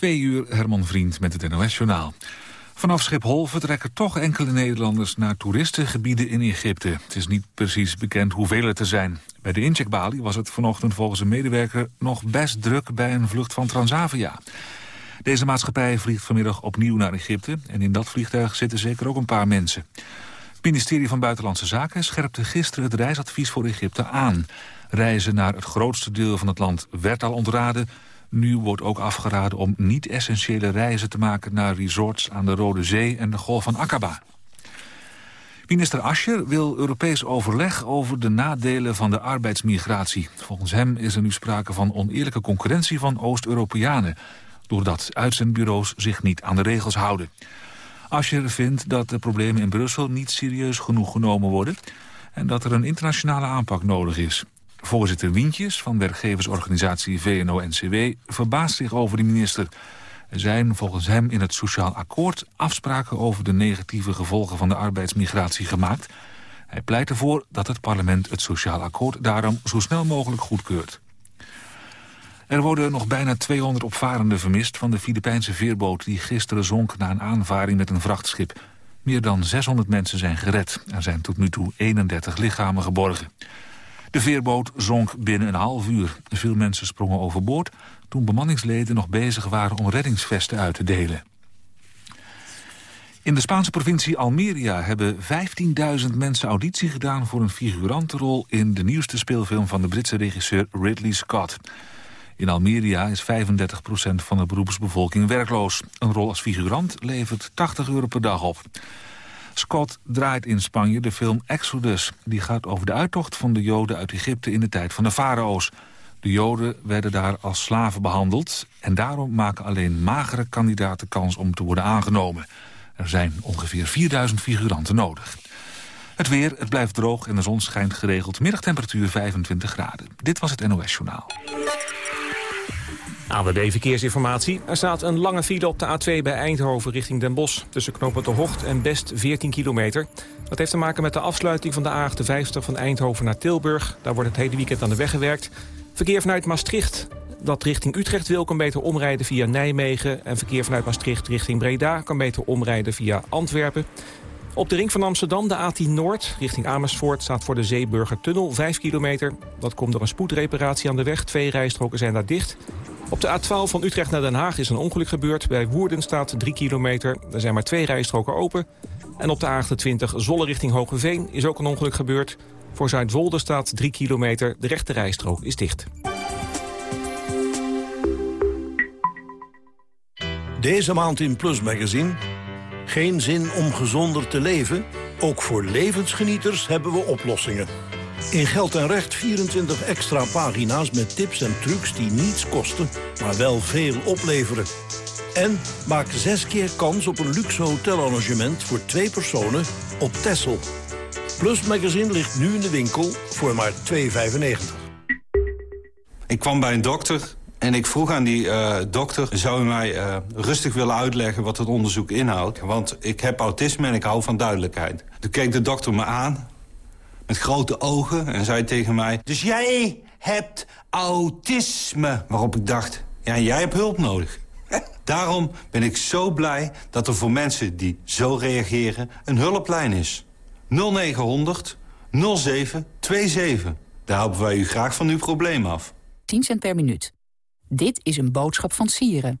Twee uur Herman Vriend met het NOS-journaal. Vanaf Schiphol vertrekken toch enkele Nederlanders naar toeristengebieden in Egypte. Het is niet precies bekend hoeveel het er zijn. Bij de incheckbalie was het vanochtend volgens een medewerker nog best druk bij een vlucht van Transavia. Deze maatschappij vliegt vanmiddag opnieuw naar Egypte en in dat vliegtuig zitten zeker ook een paar mensen. Het ministerie van Buitenlandse Zaken scherpte gisteren het reisadvies voor Egypte aan. Reizen naar het grootste deel van het land werd al ontraden nu wordt ook afgeraden om niet-essentiële reizen te maken... naar resorts aan de Rode Zee en de Golf van Aqaba. Minister Ascher wil Europees overleg over de nadelen van de arbeidsmigratie. Volgens hem is er nu sprake van oneerlijke concurrentie van Oost-Europeanen... doordat uitzendbureaus zich niet aan de regels houden. Ascher vindt dat de problemen in Brussel niet serieus genoeg genomen worden... en dat er een internationale aanpak nodig is. Voorzitter Wientjes van werkgeversorganisatie VNO-NCW verbaast zich over de minister. Er zijn volgens hem in het Sociaal Akkoord afspraken over de negatieve gevolgen van de arbeidsmigratie gemaakt. Hij pleit ervoor dat het parlement het Sociaal Akkoord daarom zo snel mogelijk goedkeurt. Er worden nog bijna 200 opvarenden vermist van de Filipijnse veerboot die gisteren zonk na een aanvaring met een vrachtschip. Meer dan 600 mensen zijn gered. Er zijn tot nu toe 31 lichamen geborgen. De veerboot zonk binnen een half uur. Veel mensen sprongen overboord toen bemanningsleden nog bezig waren om reddingsvesten uit te delen. In de Spaanse provincie Almeria hebben 15.000 mensen auditie gedaan... voor een figurantenrol in de nieuwste speelfilm van de Britse regisseur Ridley Scott. In Almeria is 35% van de beroepsbevolking werkloos. Een rol als figurant levert 80 euro per dag op. Scott draait in Spanje de film Exodus. Die gaat over de uittocht van de Joden uit Egypte in de tijd van de farao's. De Joden werden daar als slaven behandeld... en daarom maken alleen magere kandidaten kans om te worden aangenomen. Er zijn ongeveer 4000 figuranten nodig. Het weer, het blijft droog en de zon schijnt geregeld. Middagtemperatuur 25 graden. Dit was het NOS Journaal. AWB Verkeersinformatie. Er staat een lange file op de A2 bij Eindhoven richting Den Bosch. Tussen knooppunt de Hocht en Best 14 kilometer. Dat heeft te maken met de afsluiting van de A58 van Eindhoven naar Tilburg. Daar wordt het hele weekend aan de weg gewerkt. Verkeer vanuit Maastricht dat richting Utrecht wil kan beter omrijden via Nijmegen. En verkeer vanuit Maastricht richting Breda kan beter omrijden via Antwerpen. Op de ring van Amsterdam, de A10 Noord, richting Amersfoort... staat voor de Zeeburgertunnel 5 kilometer. Dat komt door een spoedreparatie aan de weg. Twee rijstroken zijn daar dicht. Op de A12 van Utrecht naar Den Haag is een ongeluk gebeurd. Bij Woerden staat 3 kilometer. Er zijn maar twee rijstroken open. En op de A28 Zolle richting Hogeveen is ook een ongeluk gebeurd. Voor Zuidwolde staat 3 kilometer. De rechte rijstrook is dicht. Deze maand in Plus Magazine. Geen zin om gezonder te leven? Ook voor levensgenieters hebben we oplossingen. In Geld en Recht 24 extra pagina's met tips en trucs die niets kosten, maar wel veel opleveren. En maak zes keer kans op een luxe hotelarrangement voor twee personen op Texel. Plus Magazine ligt nu in de winkel voor maar 2,95. Ik kwam bij een dokter en ik vroeg aan die uh, dokter... zou u mij uh, rustig willen uitleggen wat het onderzoek inhoudt? Want ik heb autisme en ik hou van duidelijkheid. Toen keek de dokter me aan met grote ogen en zei tegen mij... Dus jij hebt autisme. Waarop ik dacht, ja, jij hebt hulp nodig. Daarom ben ik zo blij dat er voor mensen die zo reageren een hulplijn is. 0900 0727. Daar helpen wij u graag van uw probleem af. 10 cent per minuut. Dit is een boodschap van Sieren.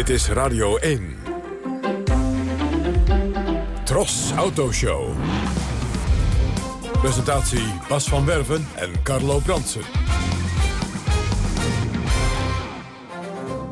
Dit is Radio 1. Tros Autoshow. Presentatie Bas van Werven en Carlo Bransen.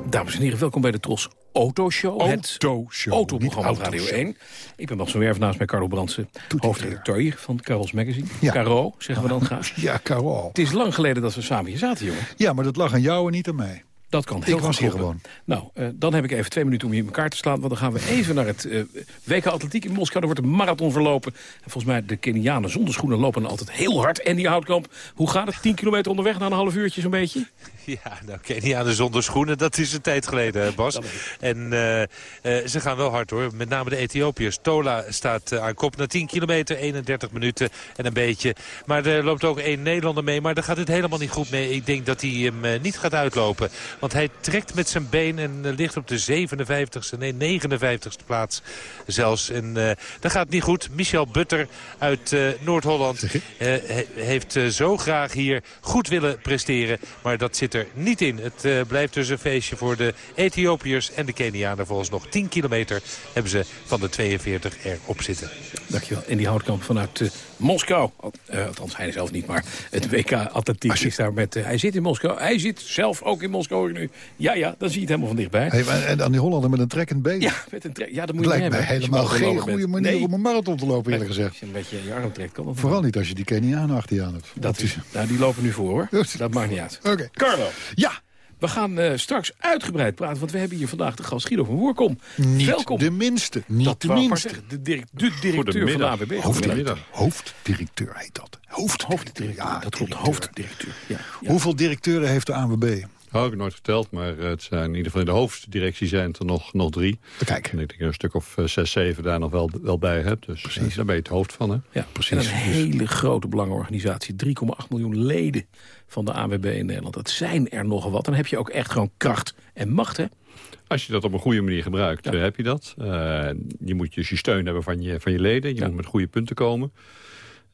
Dames en heren, welkom bij de Tros Autoshow. Autoshow, autoprogramma niet op Radio autoshow. 1. Ik ben Bas van Werf, naast mij Carlo Brandsen, hoofdredacteur van Carols Magazine. Ja. Caro, zeggen we dan graag. Ja, Carol. Het is lang geleden dat we samen hier zaten, jongen. Ja, maar dat lag aan jou en niet aan mij. Dat kan heel Ik was hier kloppen. Nou, eh, dan heb ik even twee minuten om je in elkaar te slaan. Want dan gaan we even naar het eh WK Atletiek in Moskou. Er wordt een marathon verlopen. En volgens mij, de Kenianen zonder schoenen lopen altijd heel hard. En die Houtkamp, hoe gaat het? 10 kilometer onderweg na een half uurtje zo'n beetje? Ja, nou Kenianen zonder schoenen, dat is een tijd geleden, Bas. En eh, eh, ze gaan wel hard hoor. Met name de Ethiopiërs. Tola staat eh, aan kop na 10 kilometer, 31 minuten en een beetje. Maar er loopt ook één Nederlander mee, maar daar gaat het helemaal niet goed mee. Ik denk dat hij hem niet gaat uitlopen. Want hij trekt met zijn been en ligt op de 57ste, nee 59ste plaats zelfs. En dat gaat niet goed. Michel Butter uit Noord-Holland he- heeft zo graag hier goed willen presteren. Maar dat zit er niet in. Het eh, blijft dus een feestje voor de Ethiopiërs en de Kenianen. Volgens nog 10 kilometer hebben ze van de 42 erop zitten. Dankjewel. En die Houtkamp vanuit eh, Moskou. Eh, althans, hij zelf niet, maar het WK Atletiek is daar met... hij zit in Moskou. Hij zit zelf ook in Moskou nu. Ja, ja, dan zie je het helemaal van dichtbij. Hey, en- en aan die Hollander met een trekkend been. Ja, met een tre- ja, dat moet je hebben. helemaal geen goede bent. manier Nee. om een marathon te lopen, eerlijk gezegd. Als je een beetje je arm trekt, kan dat wel. Vooral niet als je die Kenianen achter je aan hebt. Dat is, nou, die lopen nu voor, hoor. Dat maakt niet uit. Oké. Ja, We gaan eh, straks uitgebreid praten, want we hebben hier vandaag de gast Guido van Woerkom. niet Welkom. de minste. Niet dat de minste. De, direct, de directeur van de AWB. Hoofddirecteur. Hoofddirecteur heet dat. Hoofddirecteur. Hoofddirecteur, Ja, dat klopt. directeur. Hoofddirecteur. Ja, ja. Hoeveel directeuren heeft de ANWB? Oh, ik heb nooit geteld, maar het zijn in ieder geval in de hoofddirectie zijn het er nog, nog drie. Kijk. En ik denk dat je een stuk of eh, zes, zeven daar nog wel, wel bij hebt. Dus Precies. daar ben je het hoofd van, hè? Ja, precies. En een hele grote belangenorganisatie. 3,8 miljoen leden van de AWB in Nederland. Dat zijn er nogal wat. Dan heb je ook echt gewoon kracht en macht, hè? Als je dat op een goede manier gebruikt, eh, heb je dat. Eh, je moet dus je steun hebben van je, van je leden. Je moet met goede punten komen.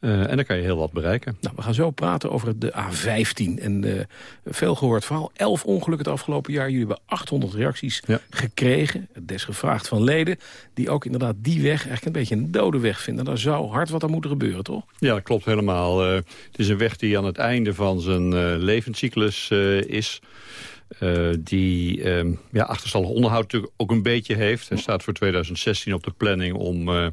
Eh, en dan kan je heel wat bereiken. Nou, we gaan zo praten over de A15. En eh veel gehoord verhaal. Elf ongelukken het afgelopen jaar. Jullie hebben 800 reacties gekregen. Desgevraagd van leden. Die ook inderdaad die weg eigenlijk een beetje een dode weg vinden. Daar zou hard wat aan moeten gebeuren, toch? Ja, dat klopt helemaal. Eh, het is een weg die aan het einde van zijn levenscyclus is. Eh, die eh, ja, achterstallig onderhoud natuurlijk ook een beetje heeft. Hij staat voor 2016 op de planning om eh,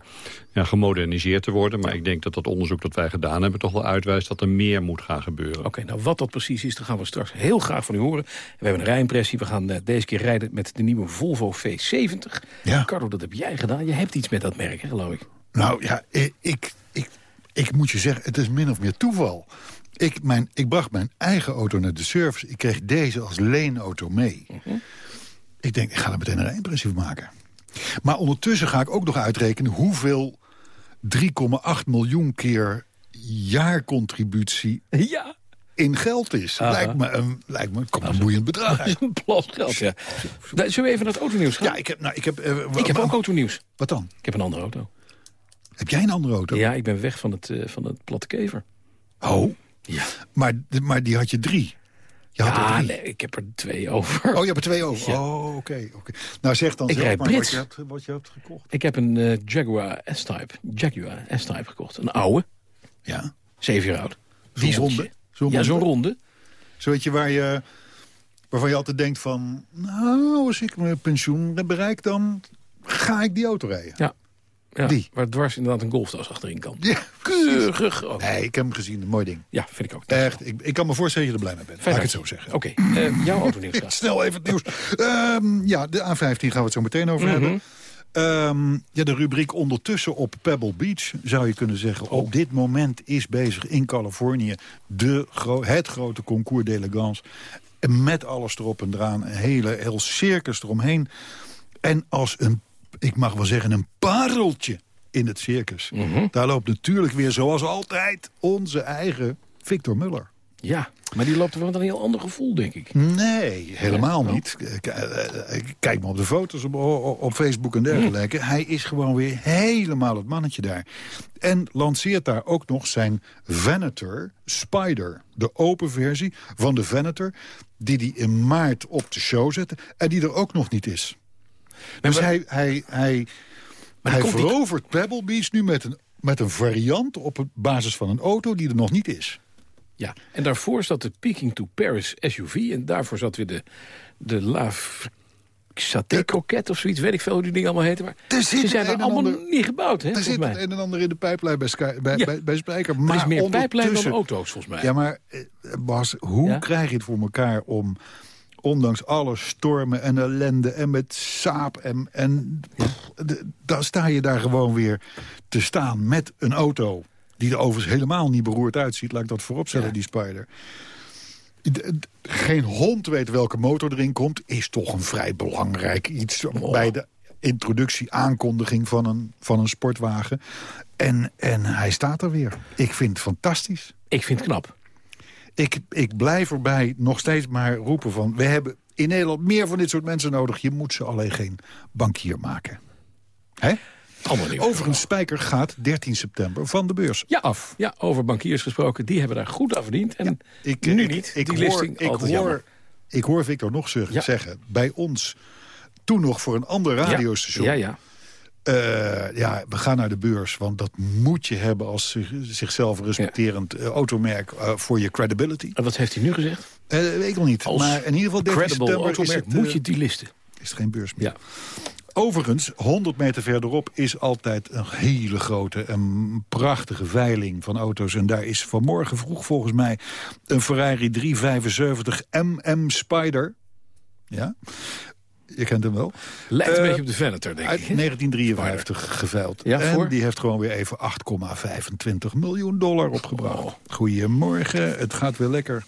ja, gemoderniseerd te worden. Maar ik denk dat dat onderzoek dat wij gedaan hebben... toch wel uitwijst dat er meer moet gaan gebeuren. Oké, nou wat dat precies is, dat gaan we straks heel graag van u horen. We hebben een rijimpressie. We gaan eh, deze keer rijden met de nieuwe Volvo V70. Ja. Carlo, dat heb jij gedaan. Je hebt iets met dat merk, hè, geloof ik. Nou ja, ik, ik, ik, ik moet je zeggen, het is min of meer toeval. Ik, mijn, ik bracht mijn eigen auto naar de service. Ik kreeg deze als leenauto mee. Ik denk, ik ga er meteen een rijimpressie van maken. Maar ondertussen ga ik ook nog uitrekenen... hoeveel 3,8 miljoen keer jaarcontributie ja. in geld is. Lijkt me een, lijkt me, komt een boeiend bedrag uit. Een plas geld, ja. Zullen we even naar het autonieuws gaan? Ja, ik heb, nou, ik heb, eh, ik heb ook autonieuws. Wat dan? Ik heb een andere auto. Heb jij een andere auto? Ja, ik ben weg van het, eh, van het platte kever. Oh, Ja. maar, maar die had je drie. Je had er ja, nee, ik heb er twee over. Oh, je hebt er twee over. Ja. Oh, oké. Nou, zeg dan Ik zelf maar wat je, hebt, wat je hebt gekocht. Ik heb een eh, Jaguar S-Type. Jaguar S-Type gekocht. Een oude. Ja. Zeven jaar oud. Zo'n ronde? Ja, zo'n ronde? ronde. Zo weet je waar je... Waarvan je altijd denkt van... Nou, als ik mijn pensioen bereik, dan ga ik die auto rijden. Ja. Ja. Die. Waar dwars inderdaad een golftas achterin kan. Ja, Keurig. groot. Nee, ik heb hem gezien. Een mooi ding. Ja, vind ik ook. Echt, ik, ik kan me voorstellen dat je er blij mee bent. Laat ik het zo zeggen. Oké, eh, jouw autonieuws graag. Snel even het nieuws. Ehm, ja, de A15 gaan we het zo meteen over Mhm. hebben. Ehm, ja, de rubriek ondertussen op Pebble Beach, zou je kunnen zeggen. Oh. Op dit moment is bezig in Californië de gro het grote concours d'elegance. Met alles erop en eraan. Een hele, heel circus eromheen. En als een, ik mag wel zeggen, een pareltje in het circus. Mhm. Daar loopt natuurlijk weer, zoals altijd, onze eigen Victor Muller. Ja, maar die loopt er met een heel ander gevoel, denk ik. Nee, helemaal Ja, niet. K- eh, eh, Kijk maar op de foto's op, op, Facebook en dergelijke. Hij is gewoon weer helemaal het mannetje daar. En lanceert daar ook nog zijn Venator Spider. De open versie van de Venator. Die hij in maart op de show zette. En die er ook nog niet is. Dus maar- hij, hij, hij, Maar hij die- verovert Pebble Beach nu met een, met een variant... op basis van een auto die er nog niet is. Ja, en daarvoor zat de Peking to Paris SUV. En daarvoor zat weer de, de La Saté Croquette of zoiets. Weet ik veel hoe die dingen allemaal heten. Maar Er ze zijn er allemaal ander- niet gebouwd, hè, Er zit het een en ander in de pijplijn bij, Sky, bij, Ja. bij, bij Spijker. er Maar is meer pijplijn dan auto's, volgens mij. Ja, maar eh, Bas, hoe Ja? krijg je het voor elkaar om... ondanks alle stormen en ellende en met saap en... en pff, dan sta je daar gewoon weer te staan met een auto... die er overigens helemaal niet beroerd uitziet. Laat ik dat vooropstellen, Ja. die Spider. Geen hond weet welke motor erin komt. Is toch een vrij belangrijk iets bij de introductie, aankondiging van een, van een sportwagen. En, en hij staat er weer. Ik vind het fantastisch. Ik vind het knap. Ik, ik blijf erbij nog steeds maar roepen van... we hebben in Nederland meer van dit soort mensen nodig. Je moet ze alleen geen bankier maken. Hè? Overigens, Spijker gaat 13 september van de beurs Ja, af. ja, over bankiers gesproken. Die hebben daar goed aan verdiend. En Ik, nu ik, niet. Ik die hoor, ik, hoor, jammer. ik hoor Victor nog zeg- Ja. zeggen... bij ons, toen nog voor een ander radiostation... Ja, ja. Eh, ja, we gaan naar de beurs, want dat moet je hebben als zich- zichzelf respecterend eh, automerk eh, voor je credibility. En wat heeft hij nu gezegd? Eh, weet ik nog niet. Als maar in ieder geval 13 credible automerk het, moet je die listen. is het geen beurs meer. Ja. Overigens, 100 meter verderop is altijd een hele grote en prachtige veiling van auto's. En daar is vanmorgen vroeg volgens mij een Ferrari 375 MM Spider. Ja, je kent hem wel. Lijkt een Eh, beetje op de Venator, denk ik. hè? 1953 geveild. Ja, en voor? die heeft gewoon weer even 8,25 miljoen dollar opgebracht. Oh. Goedemorgen, het gaat weer lekker.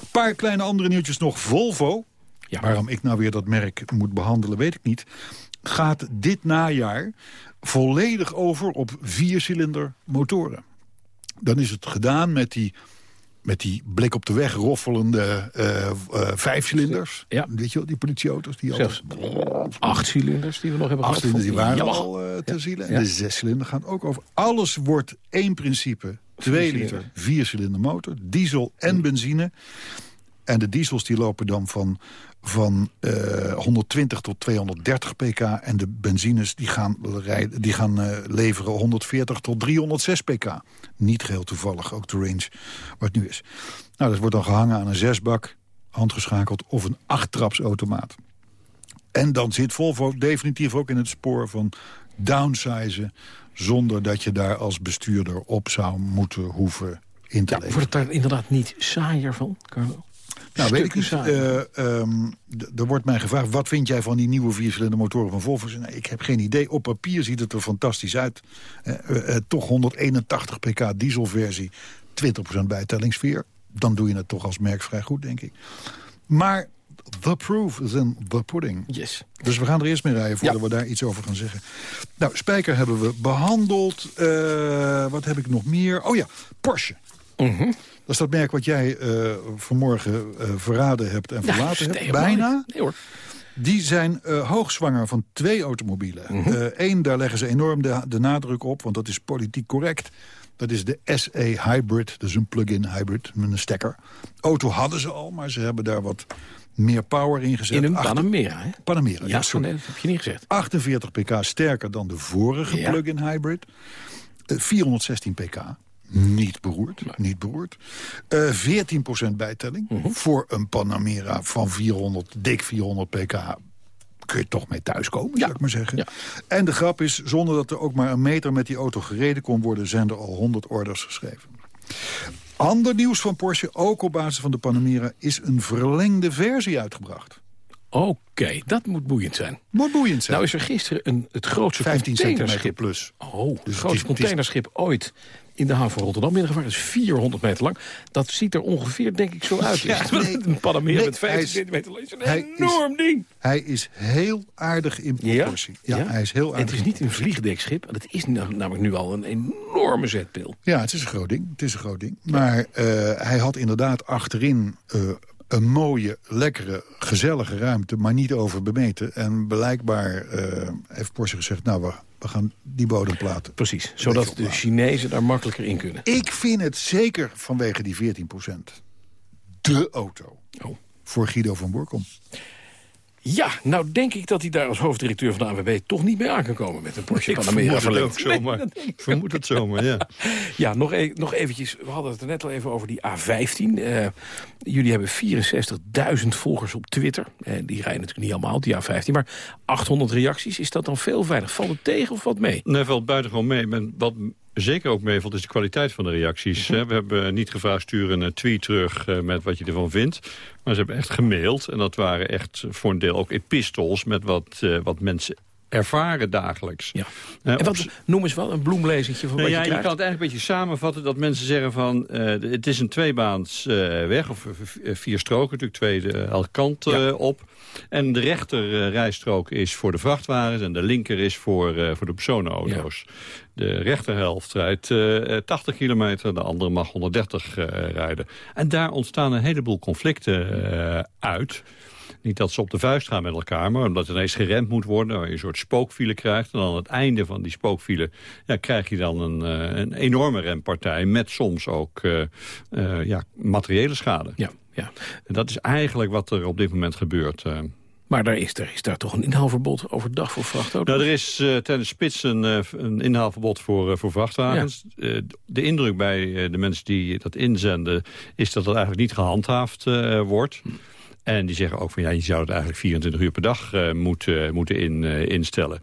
Een paar kleine andere nieuwtjes nog. Volvo, Ja. waarom ik nou weer dat merk moet behandelen, weet ik niet. Gaat dit najaar volledig over op viercilinder motoren. Dan is het gedaan met die, met die blik op de weg roffelende eh eh, vijfcilinders. Ja. Weet je wel, die politieauto's. Die Zelfs acht cilinders die we nog hebben Acht gehad. die waren Ja. al eh, te zielen. En Ja. de zescilinder gaan ook over. Alles wordt één principe. 2 Viercilinder. liter, viercilinder motor. Diesel en benzine. En de diesels die lopen dan van, van eh, 120 tot 230 pk. En de benzines die gaan, rijden, die gaan leveren 140 tot 306 pk. Niet geheel toevallig, ook de range wat nu is. Nou, dat wordt dan gehangen aan een zesbak, handgeschakeld... of een achttrapsautomaat. En dan zit Volvo definitief ook in het spoor van downsizen... zonder dat je daar als bestuurder op zou moeten hoeven in te Ja, leven. wordt het daar inderdaad niet saaier van, Carlo? Nou, weet ik niet. d- er wordt mij gevraagd, wat vind jij van die nieuwe viercilinder motoren van Volvo? Nee, ik heb geen idee. Op papier ziet het er fantastisch uit. Eh, eh, toch 181 pk dieselversie, 20% bijtellingsveer. Dan doe je het toch als merk vrij goed, denk ik. Maar the proof is in the pudding. Yes. Dus we gaan er eerst mee rijden voordat Ja. we daar iets over gaan zeggen. Nou, Spijker hebben we behandeld. Eh, wat heb ik nog meer? Oh ja, Porsche. Mhm. Dat is dat merk wat jij eh, vanmorgen eh, verraden hebt en verlaten hebt. Bijna. Nee hoor. Die zijn eh, hoogzwanger van twee automobielen. Mhm. Eén, daar leggen ze enorm de, de nadruk op, want dat is politiek correct. Dat is de SE Hybrid, dus een plug-in hybrid met een stekker. Auto hadden ze al, maar ze hebben daar wat meer power in gezet. In een Achter- Panamera, hè? Panamera, ja, Ja, sorry. nee, dat heb je niet gezegd. 48 pk sterker dan de vorige Ja. plug-in hybrid. Eh, 416 pk. Niet beroerd. Niet beroerd. Eh 14% bijtelling. Mhm. Voor een Panamera van 400, dik 400 pk kun je toch mee thuiskomen, Ja. zou ik maar zeggen. Ja. En de grap is, zonder dat er ook maar een meter met die auto gereden kon worden... zijn er al 100 orders geschreven. Ander nieuws van Porsche, ook op basis van de Panamera... is een verlengde versie uitgebracht. Oké, dat moet boeiend zijn. Moet boeiend zijn. Nou is er gisteren een, het grootste 15 centimeter containerschip... plus. Oh, het Dus grootste het is- containerschip ooit in de haven van Rotterdam binnengevaren. is 400 meter lang. Dat ziet er ongeveer, denk ik, zo uit. Ja, nee. een Panamera Nee, met 15 hij is- centimeter lang. is een hij is- enorm ding. Hij is heel aardig in proportie. Ja, hij is heel En het aardig. is niet een vliegdekschip. Het is namelijk nu al een enorme zetpil. Ja, het is een groot ding. Het is een groot ding. Maar eh, hij had inderdaad achterin eh, een mooie, lekkere, gezellige ruimte... maar niet overbemeten. En blijkbaar eh, heeft Porsche gezegd... nou, we, we gaan die bodem platen. Precies, zodat de. Chinezen daar makkelijker in kunnen. Ik vind het zeker vanwege die 14% de auto Oh. voor Guido van Borkom. Ja, nou denk ik dat hij daar als hoofddirecteur van de ANWB... toch niet mee aan kan komen met een Porsche Ik Panamera vermoed het ook zomaar. Ik vermoed het zomaar, ja. Ja, nog, e nog eventjes. We hadden het er net al even over die A15. Eh, jullie hebben 64.000 volgers op Twitter. Eh, die rijden natuurlijk niet allemaal die A15. Maar 800 reacties, is dat dan veel veilig? Valt het tegen of wat mee? Nee, valt buitengewoon mee. Maar wat zeker ook meevalt is de kwaliteit van de reacties. We hebben niet gevraagd sturen een tweet terug eh, met wat je ervan vindt. Maar ze hebben echt gemaild. En dat waren echt voor een deel ook epistels met wat, eh, wat mensen ervaren dagelijks. Ja. Eh, en wat, noem eens wel een bloemlezingje van Nou wat ja, je kan het eigenlijk een beetje samenvatten dat mensen zeggen van... eh, het is een tweebaans eh, weg, of vier stroken, natuurlijk twee elke kant op. En de rechter rijstrook is voor de vrachtwagens... en de linker is voor, voor de personenauto's. De rechterhelft rijdt eh, eh, 80 kilometer, de andere mag 130 eh, rijden. En daar ontstaan een heleboel conflicten uit... Niet dat ze op de vuist gaan met elkaar, maar omdat er ineens geremd moet worden... waar je een soort spookfile krijgt. En aan het einde van die spookfile ja, krijg je dan een, eh, een enorme rempartij... met soms ook eh, eh, ja, materiële schade. Ja, ja. En dat is eigenlijk wat er op dit moment gebeurt. Maar daar is, er is daar toch een inhaalverbod overdag voor vrachtauto's? Nou, er is eh, tijdens spits een, een inhaalverbod voor, voor vrachtwagens. De indruk bij de mensen die dat inzenden... is dat dat eigenlijk niet gehandhaafd eh, wordt. En die zeggen ook van ja, je zou het eigenlijk 24 uur per dag eh, moeten, moeten in, eh, instellen.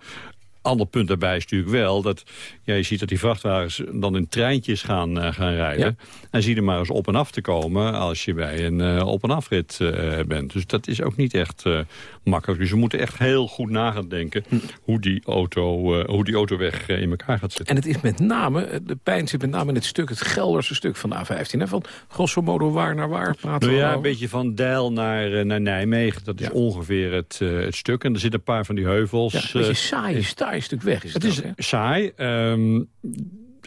Ander punt daarbij is natuurlijk wel dat ja, je ziet dat die vrachtwagens dan in treintjes gaan, eh, gaan rijden. En zie er maar eens op en af te komen als je bij een eh, op- en afrit eh, bent. Dus dat is ook niet echt eh, makkelijk. Dus we moeten echt heel goed na gaan denken hoe, die auto, eh, hoe die autoweg eh, in elkaar gaat zitten. En het is met name, eh, de pijn zit met name in het stuk, het Gelderse stuk van de A15. Hè? Van grosso modo waar naar waar praten Nou we ja, over? een beetje van Deil naar, naar Nijmegen. Dat is ongeveer het, het stuk. En er zitten een paar van die heuvels. Ja, een beetje saai, saai stuk weg is het, Het is hè? saai. ehm,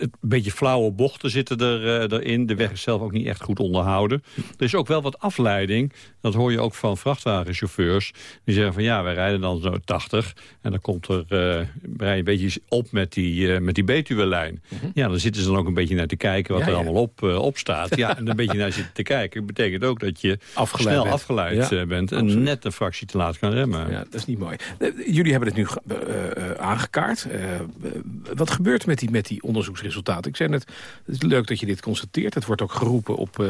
een beetje flauwe bochten zitten er, eh, erin. De weg is zelf ook niet echt goed onderhouden. Er is ook wel wat afleiding. Dat hoor je ook van vrachtwagenchauffeurs. Die zeggen van ja, wij rijden dan zo 80. En dan komt er uh, een beetje op met die, uh, met die Betuwe-lijn. Ja, dan zitten ze dan ook een beetje naar te kijken wat Mhm. Ja, er ja. allemaal op, op staat. Ja, en een beetje naar zitten te kijken. betekent ook dat je Afgeleid snel bent. afgeleid Ja, bent. En net een fractie te laat kan remmen. Ja, dat is niet mooi. Jullie hebben het nu ge- aangekaart. Wat gebeurt er met die, met die onderzoeksresultaten? Ik zei net, het is leuk dat je dit constateert. Het wordt ook geroepen op, eh,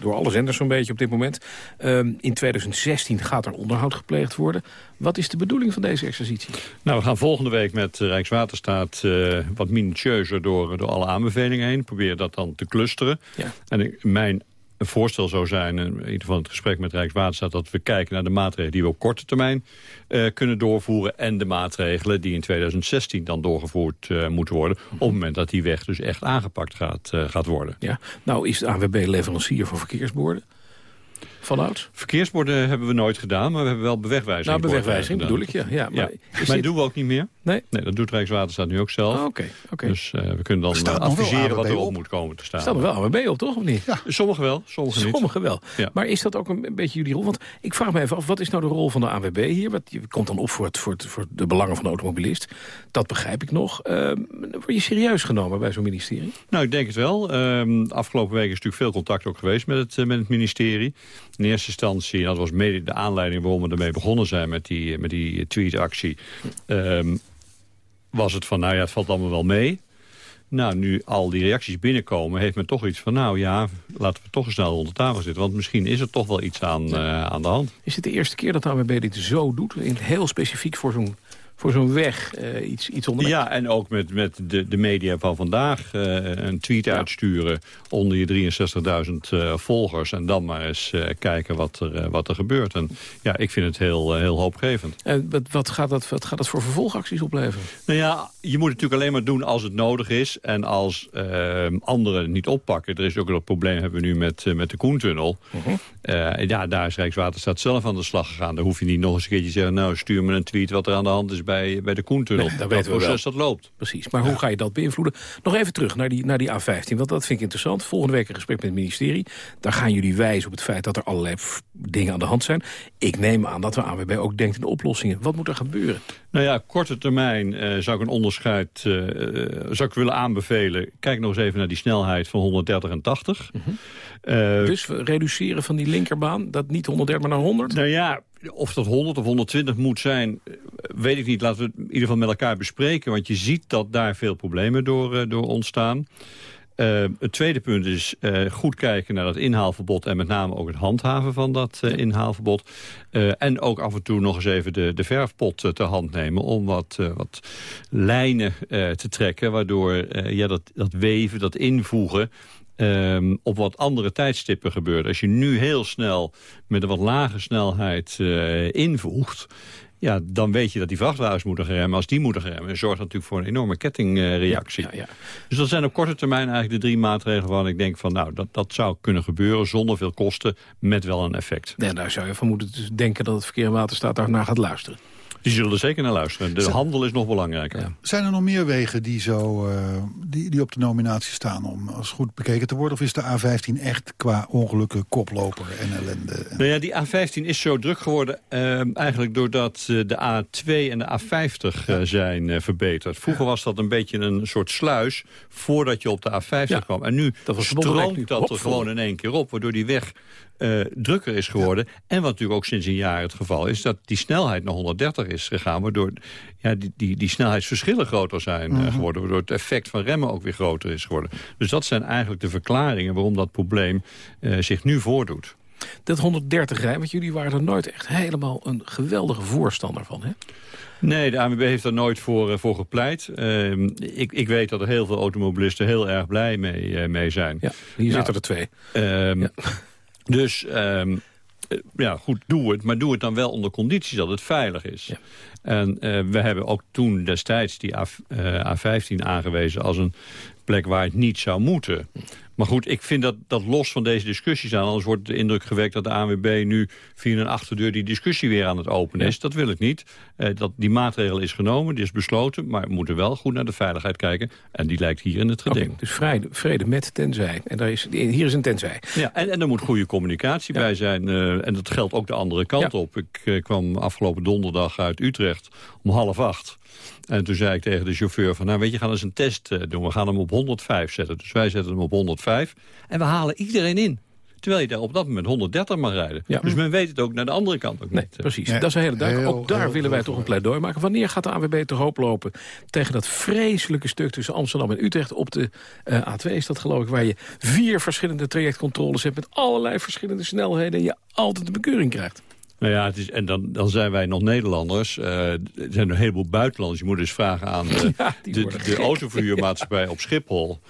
door alle zenders zo'n beetje op dit moment. Ehm, in 2016 gaat er onderhoud gepleegd worden. Wat is de bedoeling van deze exercitie? Nou, we gaan volgende week met eh, Rijkswaterstaat eh, wat minutieuzer door, door alle aanbevelingen heen. Proberen dat dan te clusteren. Ja. En ik- mijn voorstel zou zijn, in ieder geval het gesprek met Rijkswaterstaat... dat we kijken naar de maatregelen die we op korte termijn eh, kunnen doorvoeren... en de maatregelen die in 2016 dan doorgevoerd eh, moeten worden... op het moment dat die weg dus echt aangepakt gaat, eh, gaat worden. Ja. Nou is de AWB leverancier van verkeersborden. Vanouds? Verkeersborden hebben we nooit gedaan, maar we hebben wel bewegwijzering. Nou, bewegwijzering bedoel ik, ja. ja, maar Maar, is maar dit- doen we ook niet meer. Nee? Nee, dat doet Rijkswaterstaat nu ook zelf. Ah, Oké, oké. Dus eh, we kunnen dan Staat eh, adviseren wat AWB erop op. moet komen te staan. Staat er wel AWB op, toch? Of niet? Sommigen wel, sommigen niet. Sommigen wel. Ja. Maar is dat ook een beetje jullie rol? Want ik vraag me even af, wat is nou de rol van de ANWB hier? Wat, je komt dan op voor, het, voor, het, voor de belangen van de automobilist. Dat begrijp ik nog. Ehm, word je serieus genomen bij zo'n ministerie? Nou, ik denk het wel. Ehm, afgelopen weken is natuurlijk veel contact ook geweest met het, eh, met het ministerie. In eerste instantie, en dat was mede de aanleiding waarom we ermee begonnen zijn met die, met die tweetactie, ehm, was het van, nou ja, het valt allemaal wel mee. Nou, nu al die reacties binnenkomen, heeft men toch iets van... nou ja, laten we toch eens snel rond de tafel zitten. Want misschien is er toch wel iets aan, eh, aan de hand. Is het de eerste keer dat de ANWB dit zo doet? In, heel specifiek voor zo'n voor zo'n weg eh, iets, iets onder. Ja, en ook met, met de, de media van vandaag eh, een tweet uitsturen onder je 63.000 eh, volgers. En dan maar eens kijken wat er, wat er gebeurt. En ja, ik vind het heel, heel hoopgevend. En wat, wat, gaat dat, wat gaat dat voor vervolgacties opleveren? Nou ja, je moet het natuurlijk alleen maar doen als het nodig is. En als eh, anderen het niet oppakken. Er is ook dat probleem hebben we nu met, eh, met de Koentunnel. Eh, ja, daar is Rijkswaterstaat zelf aan de slag gegaan. Daar hoef je niet nog eens een keertje te zeggen... nou, stuur me een tweet wat er aan de hand is bij, bij de Koentunnel. Nee, dat weten we proces wel. dat loopt. Precies, maar hoe ga je dat beïnvloeden? Nog even terug naar die, naar die A15, want dat vind ik interessant. Volgende week een gesprek met het ministerie. Daar gaan jullie wijzen op het feit dat er allerlei dingen aan de hand zijn. Ik neem aan dat de ANWB ook denkt in oplossingen. Wat moet er gebeuren? Nou ja, korte termijn eh, zou ik een onderzoek onderscheid uh, zou ik willen aanbevelen... kijk nog eens even naar die snelheid van 130 en 80. dus we reduceren van die linkerbaan, dat niet 130 maar naar 100? Nou ja, of dat 100 of 120 moet zijn, weet ik niet. Laten we het in ieder geval met elkaar bespreken. Want je ziet dat daar veel problemen door, door ontstaan. Uh, het tweede punt is uh, goed kijken naar dat inhaalverbod... en met name ook het handhaven van dat uh, inhaalverbod. en ook af en toe nog eens even de, de verfpot te hand nemen... om wat, wat lijnen te trekken, waardoor ja, dat, dat weven, dat invoegen... Um, op wat andere tijdstippen gebeurt. Als je nu heel snel met een wat lage snelheid invoegt ja, dan weet je dat die vrachtwagens moeten remmen. Als die moeten remmen, zorgt dat natuurlijk voor een enorme kettingreactie. Ja, ja, ja. Dus dat zijn op korte termijn eigenlijk de drie maatregelen... waarvan ik denk van, nou, dat, dat zou kunnen gebeuren... zonder veel kosten, met wel een effect. Ja, daar zou je van moeten denken dat het verkeer en waterstaat daarnaar gaat luisteren. Die zullen er zeker naar luisteren. De handel is nog belangrijker. Zijn er nog meer wegen die, zo, uh, die, die op de nominatie staan om als goed bekeken te worden? Of is de A15 echt qua ongelukken koploper en ellende? Nou ja, die A15 is zo druk geworden uh, eigenlijk doordat uh, de A2 en de A50 ja. zijn verbeterd. Vroeger was dat een beetje een soort sluis voordat je op de A50 ja. kwam. En nu dat stroomt dat er gewoon in één keer op, waardoor die weg drukker is geworden. En wat natuurlijk ook sinds een jaar het geval is... dat die snelheid naar 130 is gegaan... waardoor ja, die, die, die snelheidsverschillen groter zijn mm -hmm. geworden... waardoor het effect van remmen ook weer groter is geworden. Dus dat zijn eigenlijk de verklaringen waarom dat probleem uh, zich nu voordoet. Dat 130 rijden, want jullie waren er nooit echt helemaal een geweldige voorstander van, hè? Nee, de ANWB heeft er nooit voor, uh, voor gepleit. Uh, ik, ik weet dat er heel veel automobilisten heel erg blij mee, uh, mee zijn. Ja, hier nou, zitten er twee. Ja. Dus um, ja, goed, doe het. Maar doe het dan wel onder condities dat het veilig is. Ja. En uh, we hebben ook toen destijds die A, uh, A15 aangewezen als een plek waar het niet zou moeten. Maar goed, ik vind dat, dat los van deze discussies aan... anders wordt de indruk gewekt dat de ANWB nu via een achterdeur... die discussie weer aan het openen is. Dat wil ik niet. Uh, dat, die maatregel is genomen, die is besloten... maar we moeten wel goed naar de veiligheid kijken. En die lijkt hier in het geding. Okay, dus vrede, vrede met tenzij. En daar is, hier is een tenzij. Ja, en, en er moet goede communicatie ja. bij zijn. Uh, en dat geldt ook de andere kant ja. op. Ik uh, kwam afgelopen donderdag uit Utrecht om half acht... En toen zei ik tegen de chauffeur van, nou weet je, gaan eens een test doen. We gaan hem op 105 zetten. Dus wij zetten hem op 105 en we halen iedereen in. Terwijl je daar op dat moment 130 mag rijden. Ja. Dus men weet het ook naar de andere kant ook nee, niet. Precies, nee. dat is een hele duidelijk. Ook daar willen wij toch een pleidooi maken. Wanneer gaat de AWB toch hoop lopen tegen dat vreselijke stuk tussen Amsterdam en Utrecht op de uh, A2 is dat geloof ik, waar je vier verschillende trajectcontroles hebt met allerlei verschillende snelheden en je altijd de bekeuring krijgt. Nou ja, het is, en dan, dan zijn wij nog Nederlanders. Uh, er zijn een heleboel buitenlanders. Je moet eens vragen aan de, ja, de, de autoverhuurmaatschappij op Schiphol.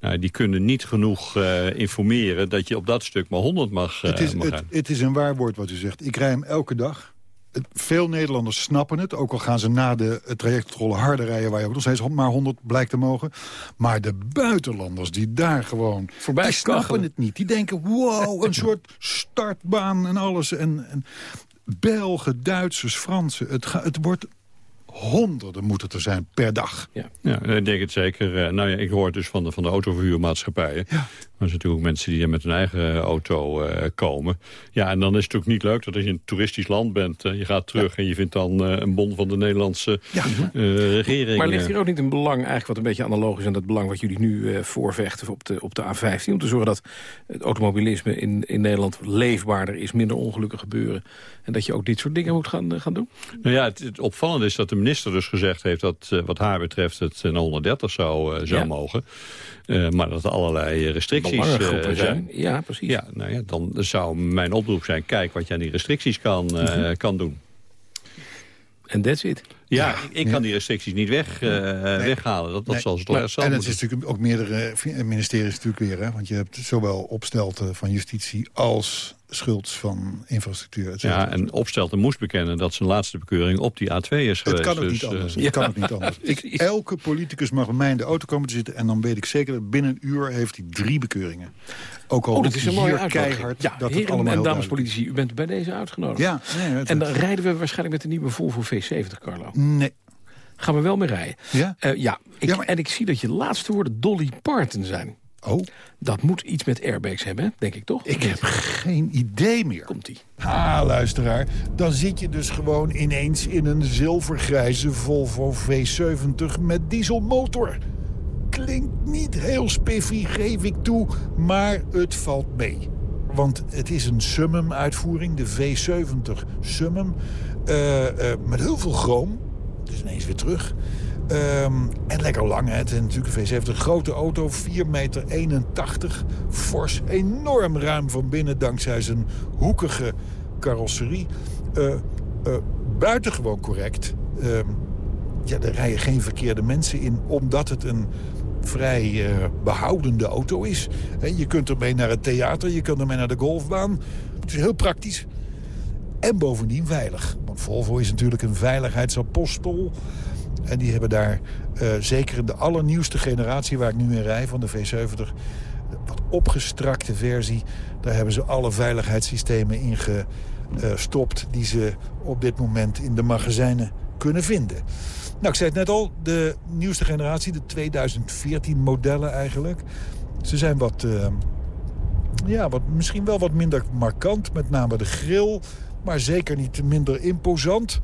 Nou, die kunnen niet genoeg uh, informeren dat je op dat stuk maar 100 mag, uh, het is, mag het, het, is een waar woord wat u zegt. Ik rij hem elke dag. Veel Nederlanders snappen het. Ook al gaan ze na de trajectcontrole harder rijden... waar je ook nog steeds maar 100 blijkt te mogen. Maar de buitenlanders die daar gewoon... Voorbij die snappen het niet. Die denken, wow, een soort startbaan en alles. En, en Belgen, Duitsers, Fransen. Het, ga, het wordt honderden moeten er zijn per dag. Ja, ja ik denk het zeker. Uh, nou ja, ik hoor dus van de, van de autoverhuurmaatschappijen. Ja. Maar er zijn natuurlijk ook mensen die met hun eigen auto uh, komen. Ja, en dan is het ook niet leuk dat als je een toeristisch land bent... Uh, je gaat terug ja. en je vindt dan een bon van de Nederlandse ja. regering. Maar ligt hier ook niet een belang, eigenlijk wat een beetje analoog is... aan dat belang wat jullie nu voorvechten op de, op de A15... om te zorgen dat het automobilisme in, in Nederland leefbaarder is... minder ongelukken gebeuren... en dat je ook dit soort dingen moet gaan, gaan doen? Nou ja, het, het opvallende is dat de minister dus gezegd heeft... dat wat haar betreft het naar 130 zou, zou ja. mogen... Uh, maar dat er allerlei restricties uh, zijn. Ja, precies. Ja, nou ja, dan zou mijn oproep zijn... kijk wat je aan die restricties kan, uh, mm -hmm. kan doen. En that's it. Ja, ja, ik, ik kan die restricties niet weg, uh, nee. weghalen. Dat, dat nee. zal ze toch maar, En het is natuurlijk ook meerdere ministeries natuurlijk weer. Hè? Want je hebt zowel opstelten van justitie als schulds van infrastructuur. Ja, en Opstelten moest bekennen dat zijn laatste bekeuring op die A2 is geweest. Het kan ook dus, niet anders. Uh, het kan ook niet anders. Ik, elke politicus mag bij mij in de auto komen te zitten... en dan weet ik zeker dat binnen een uur heeft hij drie bekeuringen. Ook al oh, dat is een mooie keihard. Ja, dat heren het en dames politici, u bent bij deze uitgenodigd. Ja, nee, en dan rijden we waarschijnlijk met de nieuwe Volvo V70, Carlo. Nee. Gaan we wel mee rijden. Ja? Uh, ja, ik, ja maar... en ik zie dat je laatste woorden Dolly Parton zijn. Oh? Dat moet iets met airbags hebben, denk ik toch? Ik heb geen idee meer. Komt-ie. Ha, luisteraar. Dan zit je dus gewoon ineens in een zilvergrijze Volvo V70 met dieselmotor. Klinkt niet heel spiffy, geef ik toe, maar het valt mee. Want het is een Summum-uitvoering, de V70 Summum. eh, eh, met heel veel chroom. Dus ineens weer terug. Ehm, en lekker lang, hè. Het is natuurlijk een V70. Grote auto, 4,81 meter. Fors, enorm ruim van binnen dankzij zijn hoekige carrosserie. Eh, eh, buitengewoon correct. Ehm, ja, er rijden geen verkeerde mensen in, omdat het een vrij eh, behoudende auto is. Je kunt ermee naar het theater, je kunt ermee naar de golfbaan. Het is heel praktisch. En bovendien veilig. Want Volvo is natuurlijk een veiligheidsapostel. En die hebben daar eh, zeker de allernieuwste generatie waar ik nu in rij van de V70... de wat opgestrakte versie. Daar hebben ze alle veiligheidssystemen in gestopt... die ze op dit moment in de magazijnen kunnen vinden. Nou, ik zei het net al, de nieuwste generatie, de 2014 modellen eigenlijk. Ze zijn wat, eh, ja, wat, misschien wel wat minder markant, met name de grill... maar zeker niet minder imposant...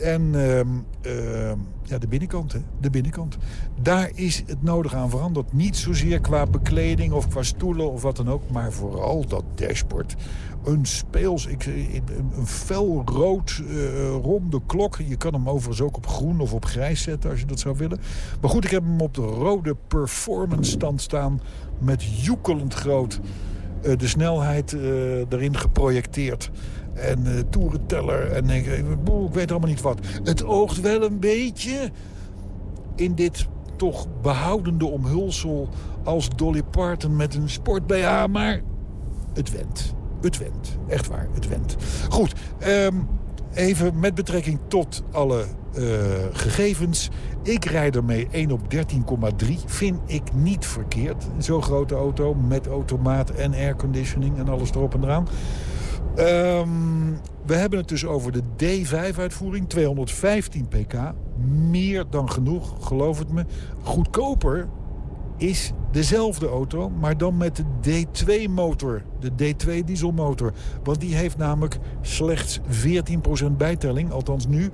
En ehm, ehm, ja, de binnenkant, hè? de binnenkant. Daar is het nodig aan veranderd. Niet zozeer qua bekleding of qua stoelen of wat dan ook... maar vooral dat dashboard. Een speels, ik, een fel rood eh, ronde klok. Je kan hem overigens ook op groen of op grijs zetten als je dat zou willen. Maar goed, ik heb hem op de rode performance stand staan... met joekelend groot eh, de snelheid eh, erin geprojecteerd en uh, toerenteller. En ik, ik, weet allemaal niet wat. Het oogt wel een beetje in dit toch behoudende omhulsel als Dolly Parton met een sport-BH. Maar het went. Het went. Echt waar, het went. Goed, um, even met betrekking tot alle uh, gegevens. Ik rijd ermee 1 op 13,3. Vind ik niet verkeerd. Zo'n grote auto met automaat en airconditioning en alles erop en eraan. Um, we hebben het dus over de D5-uitvoering, 215 pk. Meer dan genoeg, geloof het me. Goedkoper is dezelfde auto, maar dan met de D2-motor. De D2-dieselmotor. Want die heeft namelijk slechts 14% bijtelling, althans nu.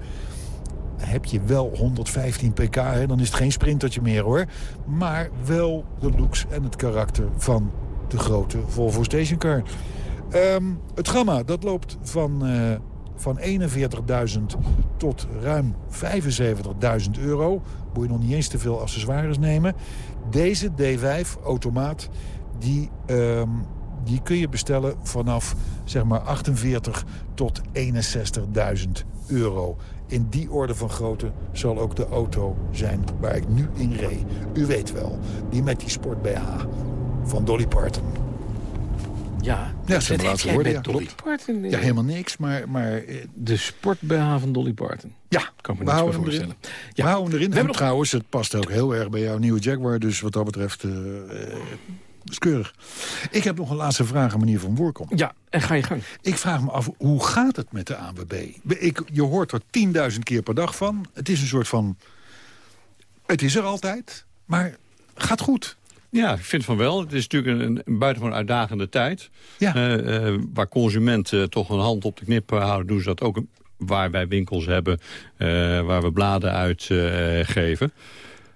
Heb je wel 115 pk, hè, dan is het geen sprintertje meer hoor. Maar wel de looks en het karakter van de grote Volvo Stationcar. Um, het gamma, dat loopt van, uh, van 41.000 tot ruim 75.000 euro. Moet je nog niet eens te veel accessoires nemen. Deze D5 automaat, die, um, die kun je bestellen vanaf zeg maar 48 tot 61.000 euro. In die orde van grootte zal ook de auto zijn waar ik nu in reed. U weet wel, die met die sport BH van Dolly Parton. Ja, ja zijn de laatste woorden. Ja, Dolly Parton. Ja, helemaal niks, maar... maar de sport-BH van Dolly Parton. Ja, kan me niet voorstellen. Ja. We houden erin. En trouwens, het past ook heel erg bij jouw nieuwe Jaguar. Dus wat dat betreft, uh, is keurig. Ik heb nog een laatste vraag aan meneer Van Woerkom. Ja, en ga je gang. Ik vraag me af, hoe gaat het met de ANWB? Ik, je hoort er 10.000 keer per dag van. Het is een soort van... Het is er altijd, maar gaat goed. Ja, ik vind van wel. Het is natuurlijk een, een buitengewoon uitdagende tijd. Ja. Uh, uh, waar consumenten uh, toch een hand op de knip houden... doen ze dat ook waar wij winkels hebben... waar we bladen uitgeven.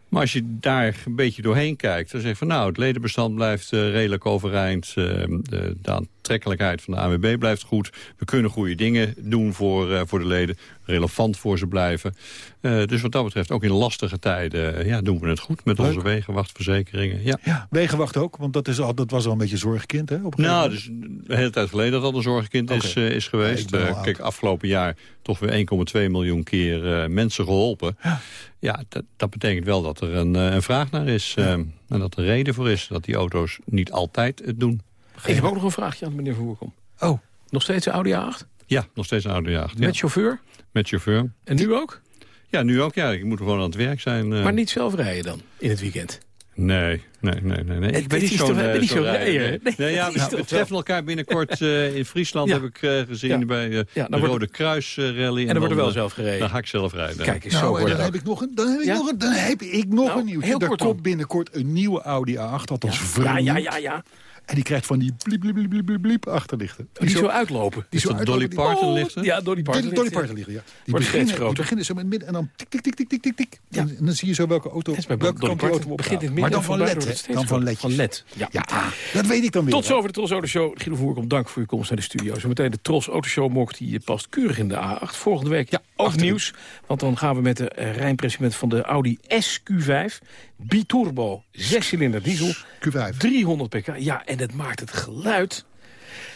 maar als je daar een beetje doorheen kijkt... dan zeg je van nou, het ledenbestand blijft redelijk overeind. de, de aantrekkelijkheid van de AWB blijft goed. We kunnen goede dingen doen voor, voor de leden. Relevant voor ze blijven. Uh, dus wat dat betreft, ook in lastige tijden ja, doen we het goed met Leuk. onze wegenwachtverzekeringen. Ja. ja, wegenwacht ook, want dat, is al, dat was al een beetje zorgkind, hè? Op nou, dus de hele tijd geleden dat dat een zorgkind okay. is, uh, is geweest. Ja, uh, kijk, afgelopen jaar toch weer 1,2 miljoen keer mensen geholpen. Ja, ja dat, dat, betekent wel dat er een, een vraag naar is. Ja. en dat er reden voor is dat die auto's niet altijd het doen. Ik heb ook nog een vraagje aan meneer Voerkom. Oh. Nog steeds een Audi A8? Ja, nog steeds een Audi A8. Met ja. chauffeur? Met chauffeur. En nu ook? Ja, nu ook. Ja, ik moet gewoon aan het werk zijn. Uh... Maar niet zelf rijden dan, in het weekend? Nee, nee, nee. nee, nee. Ik ben niet zo'n eh, zo rijder, rijder. nee. Nee, Nee, ja, we treffen elkaar binnenkort eh, in Friesland, Ja. heb ik eh, gezien, Ja. bij eh, Ja, dan de wordt- Rode Kruis eh, rally. En dan wordt er wel eh, zelf gereden. Dan ga ik zelf rijden. Kijk eens, Nou, zo wordt dan heb ik nog een, dan heb ik Ja? nog een, dan heb ik nog Nou, een nieuwtje. heel Er kort komt binnenkort een nieuwe Audi A8, althans Ja, vernieuwd. ja, ja, ja. En die krijgt van die bliep, bliep, bliep, bliep, achterlichten. Die zo uitlopen. Die zo Dolly die- Parton Oh, lichten? Ja, door die Dolly, parten. Dolly Parton liggen, ja. Die beginnen, die beginnen zo met midden en dan tik, tik, tik, tik, tik, tik, tik. En dan zie je zo welke auto, welke kant die Parton. auto Begint in Maar dan van LED, Dan van ledjes. Van LED, ja. Ja, dat weet ik dan weer. Tot zover de Tros Auto Show. Guido Voerkom, dank voor uw komst naar de studio. Zometeen de Tros Auto Show mocht die past keurig in de A8. Volgende week ja, ook nieuws. Want dan gaan we met de eh, rijimpressement van de Audi SQ5. Biturbo, 6-cilinder diesel. Q5. 300 pk. Ja, en het maakt het geluid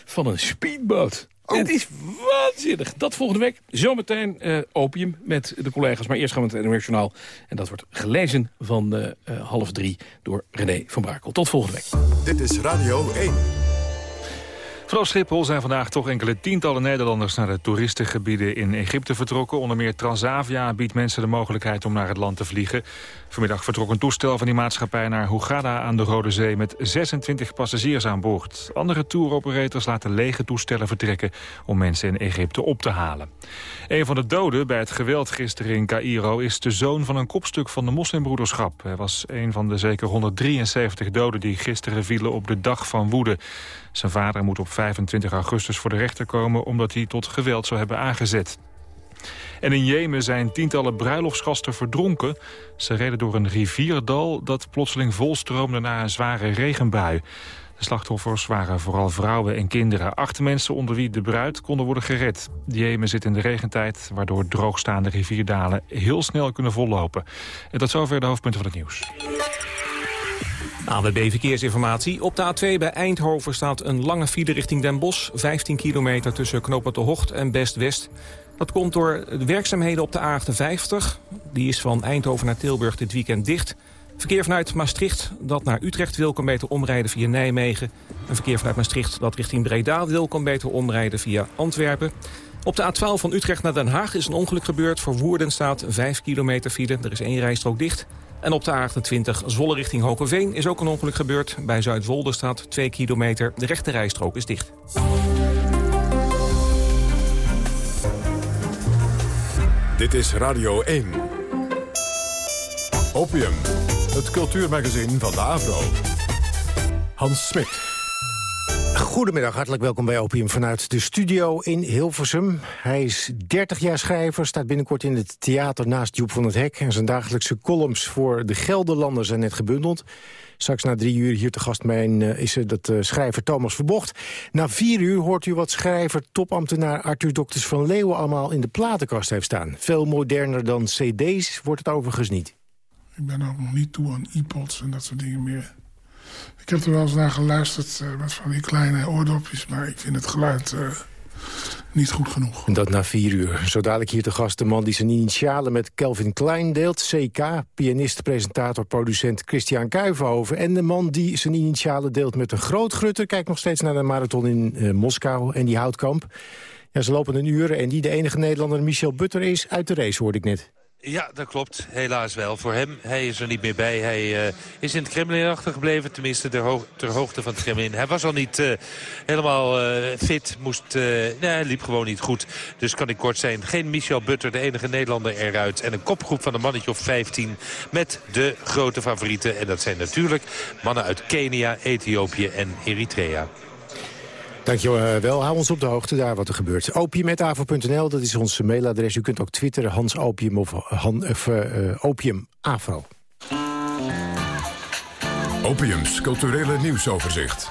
van een speedboot. Oh. Het is waanzinnig. Dat volgende week. Zometeen eh, opium met de collega's. Maar eerst gaan we naar het NOS Journaal. En dat wordt gelezen van eh, eh, half drie door René van Brakel. Tot volgende week. Dit is Radio 1. Vanaf Schiphol zijn vandaag toch enkele tientallen Nederlanders... naar de toeristengebieden in Egypte vertrokken. Onder meer Transavia biedt mensen de mogelijkheid om naar het land te vliegen. Vanmiddag vertrok een toestel van die maatschappij naar Hurghada aan de Rode Zee... met 26 passagiers aan boord. Andere touroperators laten lege toestellen vertrekken... om mensen in Egypte op te halen. Een van de doden bij het geweld gisteren in Cairo... is de zoon van een kopstuk van de moslimbroederschap. Hij was een van de zeker 173 doden die gisteren vielen op de dag van woede. Zijn vader moet op 25 augustus voor de rechter komen... omdat hij tot geweld zou hebben aangezet. En in Jemen zijn tientallen bruiloftsgasten verdronken. Ze reden door een rivierdal dat plotseling volstroomde na een zware regenbui. De slachtoffers waren vooral vrouwen en kinderen. Acht mensen onder wie de bruid konden worden gered. Jemen zit in de regentijd, waardoor droogstaande rivierdalen heel snel kunnen vollopen. En tot zover de hoofdpunten van het nieuws. ANWB Verkeersinformatie. Op de A2 bij Eindhoven staat een lange file richting Den Bosch. 15 kilometer tussen Knoopend de Hocht en Best-West. Dat komt door de werkzaamheden op de A58. Die is van Eindhoven naar Tilburg dit weekend dicht. Verkeer vanuit Maastricht dat naar Utrecht wil... kan beter omrijden via Nijmegen. En verkeer vanuit Maastricht dat richting Breda wil... kan beter omrijden via Antwerpen. Op de A12 van Utrecht naar Den Haag is een ongeluk gebeurd. Voor Woerden staat 5 kilometer file. Er is één rijstrook dicht. En op de A28 Zwolle richting Hogeveen is ook een ongeluk gebeurd. Bij Zuidwolde staat 2 kilometer. De rechte rijstrook is dicht. Dit is Radio 1. Opium, het cultuurmagazin van de Avro. Hans Smit. Goedemiddag, hartelijk welkom bij Opium vanuit de studio in Hilversum. Hij is 30 jaar schrijver, staat binnenkort in het theater naast Joep van het Hek... en zijn dagelijkse columns voor de Gelderlander zijn net gebundeld. Straks na drie uur hier te gast mijn, uh, is uh, dat uh, schrijver Thomas Verbocht. Na vier uur hoort u wat schrijver, topambtenaar Arthur Dokters van Leeuwen... allemaal in de platenkast heeft staan. Veel moderner dan cd's wordt het overigens niet. Ik ben ook nog niet toe aan iPods en dat soort dingen meer. Ik heb er wel eens naar geluisterd uh, met van die kleine oordopjes... maar ik vind het geluid uh, niet goed genoeg. En dat na vier uur. Zo dadelijk hier te gast de man die zijn initialen met Kelvin Klein deelt. CK, pianist, presentator, producent Christian Kuivenhoven. En de man die zijn initialen deelt met een groot grutter... kijkt nog steeds naar de marathon in uh, Moskou en die houtkamp. Ja, ze lopen een uur en die de enige Nederlander Michel Butter is uit de race, hoorde ik net. Ja, dat klopt. Helaas wel voor hem. Hij is er niet meer bij. Hij uh, is in het Kremlin achtergebleven. Tenminste, ter, ter, hoogte van het Kremlin. Hij was al niet uh, helemaal uh, fit. Moest, nee, hij liep gewoon niet goed. Dus kan ik kort zijn. Geen Michel Butter, de enige Nederlander eruit. En een kopgroep van een mannetje of 15 met de grote favorieten. En dat zijn natuurlijk mannen uit Kenia, Ethiopië en Eritrea. Dankjewel. Hou ons op de hoogte daar wat er gebeurt. Opium.avo.nl, dat is ons mailadres. U kunt ook twitteren Hans Opium of, Han, of uh, Opium AVO. Opiums culturele nieuwsoverzicht.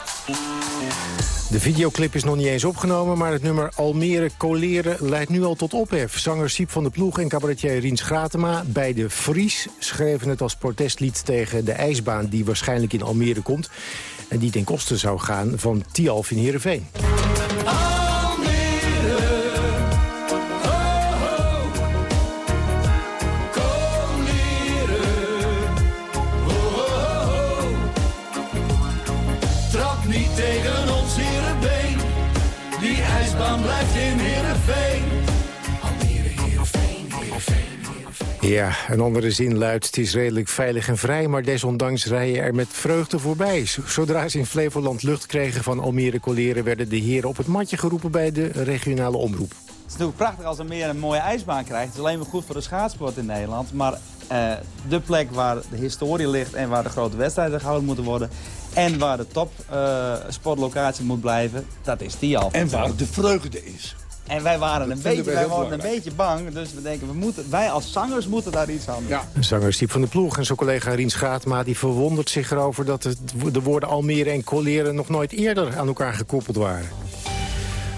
De videoclip is nog niet eens opgenomen, maar het nummer Almere Coleren leidt nu al tot ophef. Zanger Siep van der Ploeg en cabaretier Riens Gratema bij de Fries schreven het als protestlied tegen de ijsbaan die waarschijnlijk in Almere komt. En die ten koste zou gaan van Tialf in Heerenveen. blijft in Heerenveen. Almere, Heerenveen, Heerenveen. Ja, een andere zin luidt, het is redelijk veilig en vrij... maar desondanks rijden er met vreugde voorbij. Zodra ze in Flevoland lucht kregen van Almere Coleren... werden de heren op het matje geroepen bij de regionale omroep. Het is natuurlijk prachtig als er meer een mooie ijsbaan krijgt. Het is alleen maar goed voor de schaatsport in Nederland. Maar uh, de plek waar de historie ligt en waar de grote wedstrijden gehouden moeten worden... en waar de topsportlocatie uh, moet blijven, dat is die al. En waar de vreugde is. En wij waren, een beetje, wij waren een beetje bang, dus we denken, we moeten, wij als zangers moeten daar iets aan doen. Ja. Zanger Stiep van de Ploeg en zijn collega Rien Schraatma... die verwondert zich erover dat het, de woorden Almere en Coleren... nog nooit eerder aan elkaar gekoppeld waren.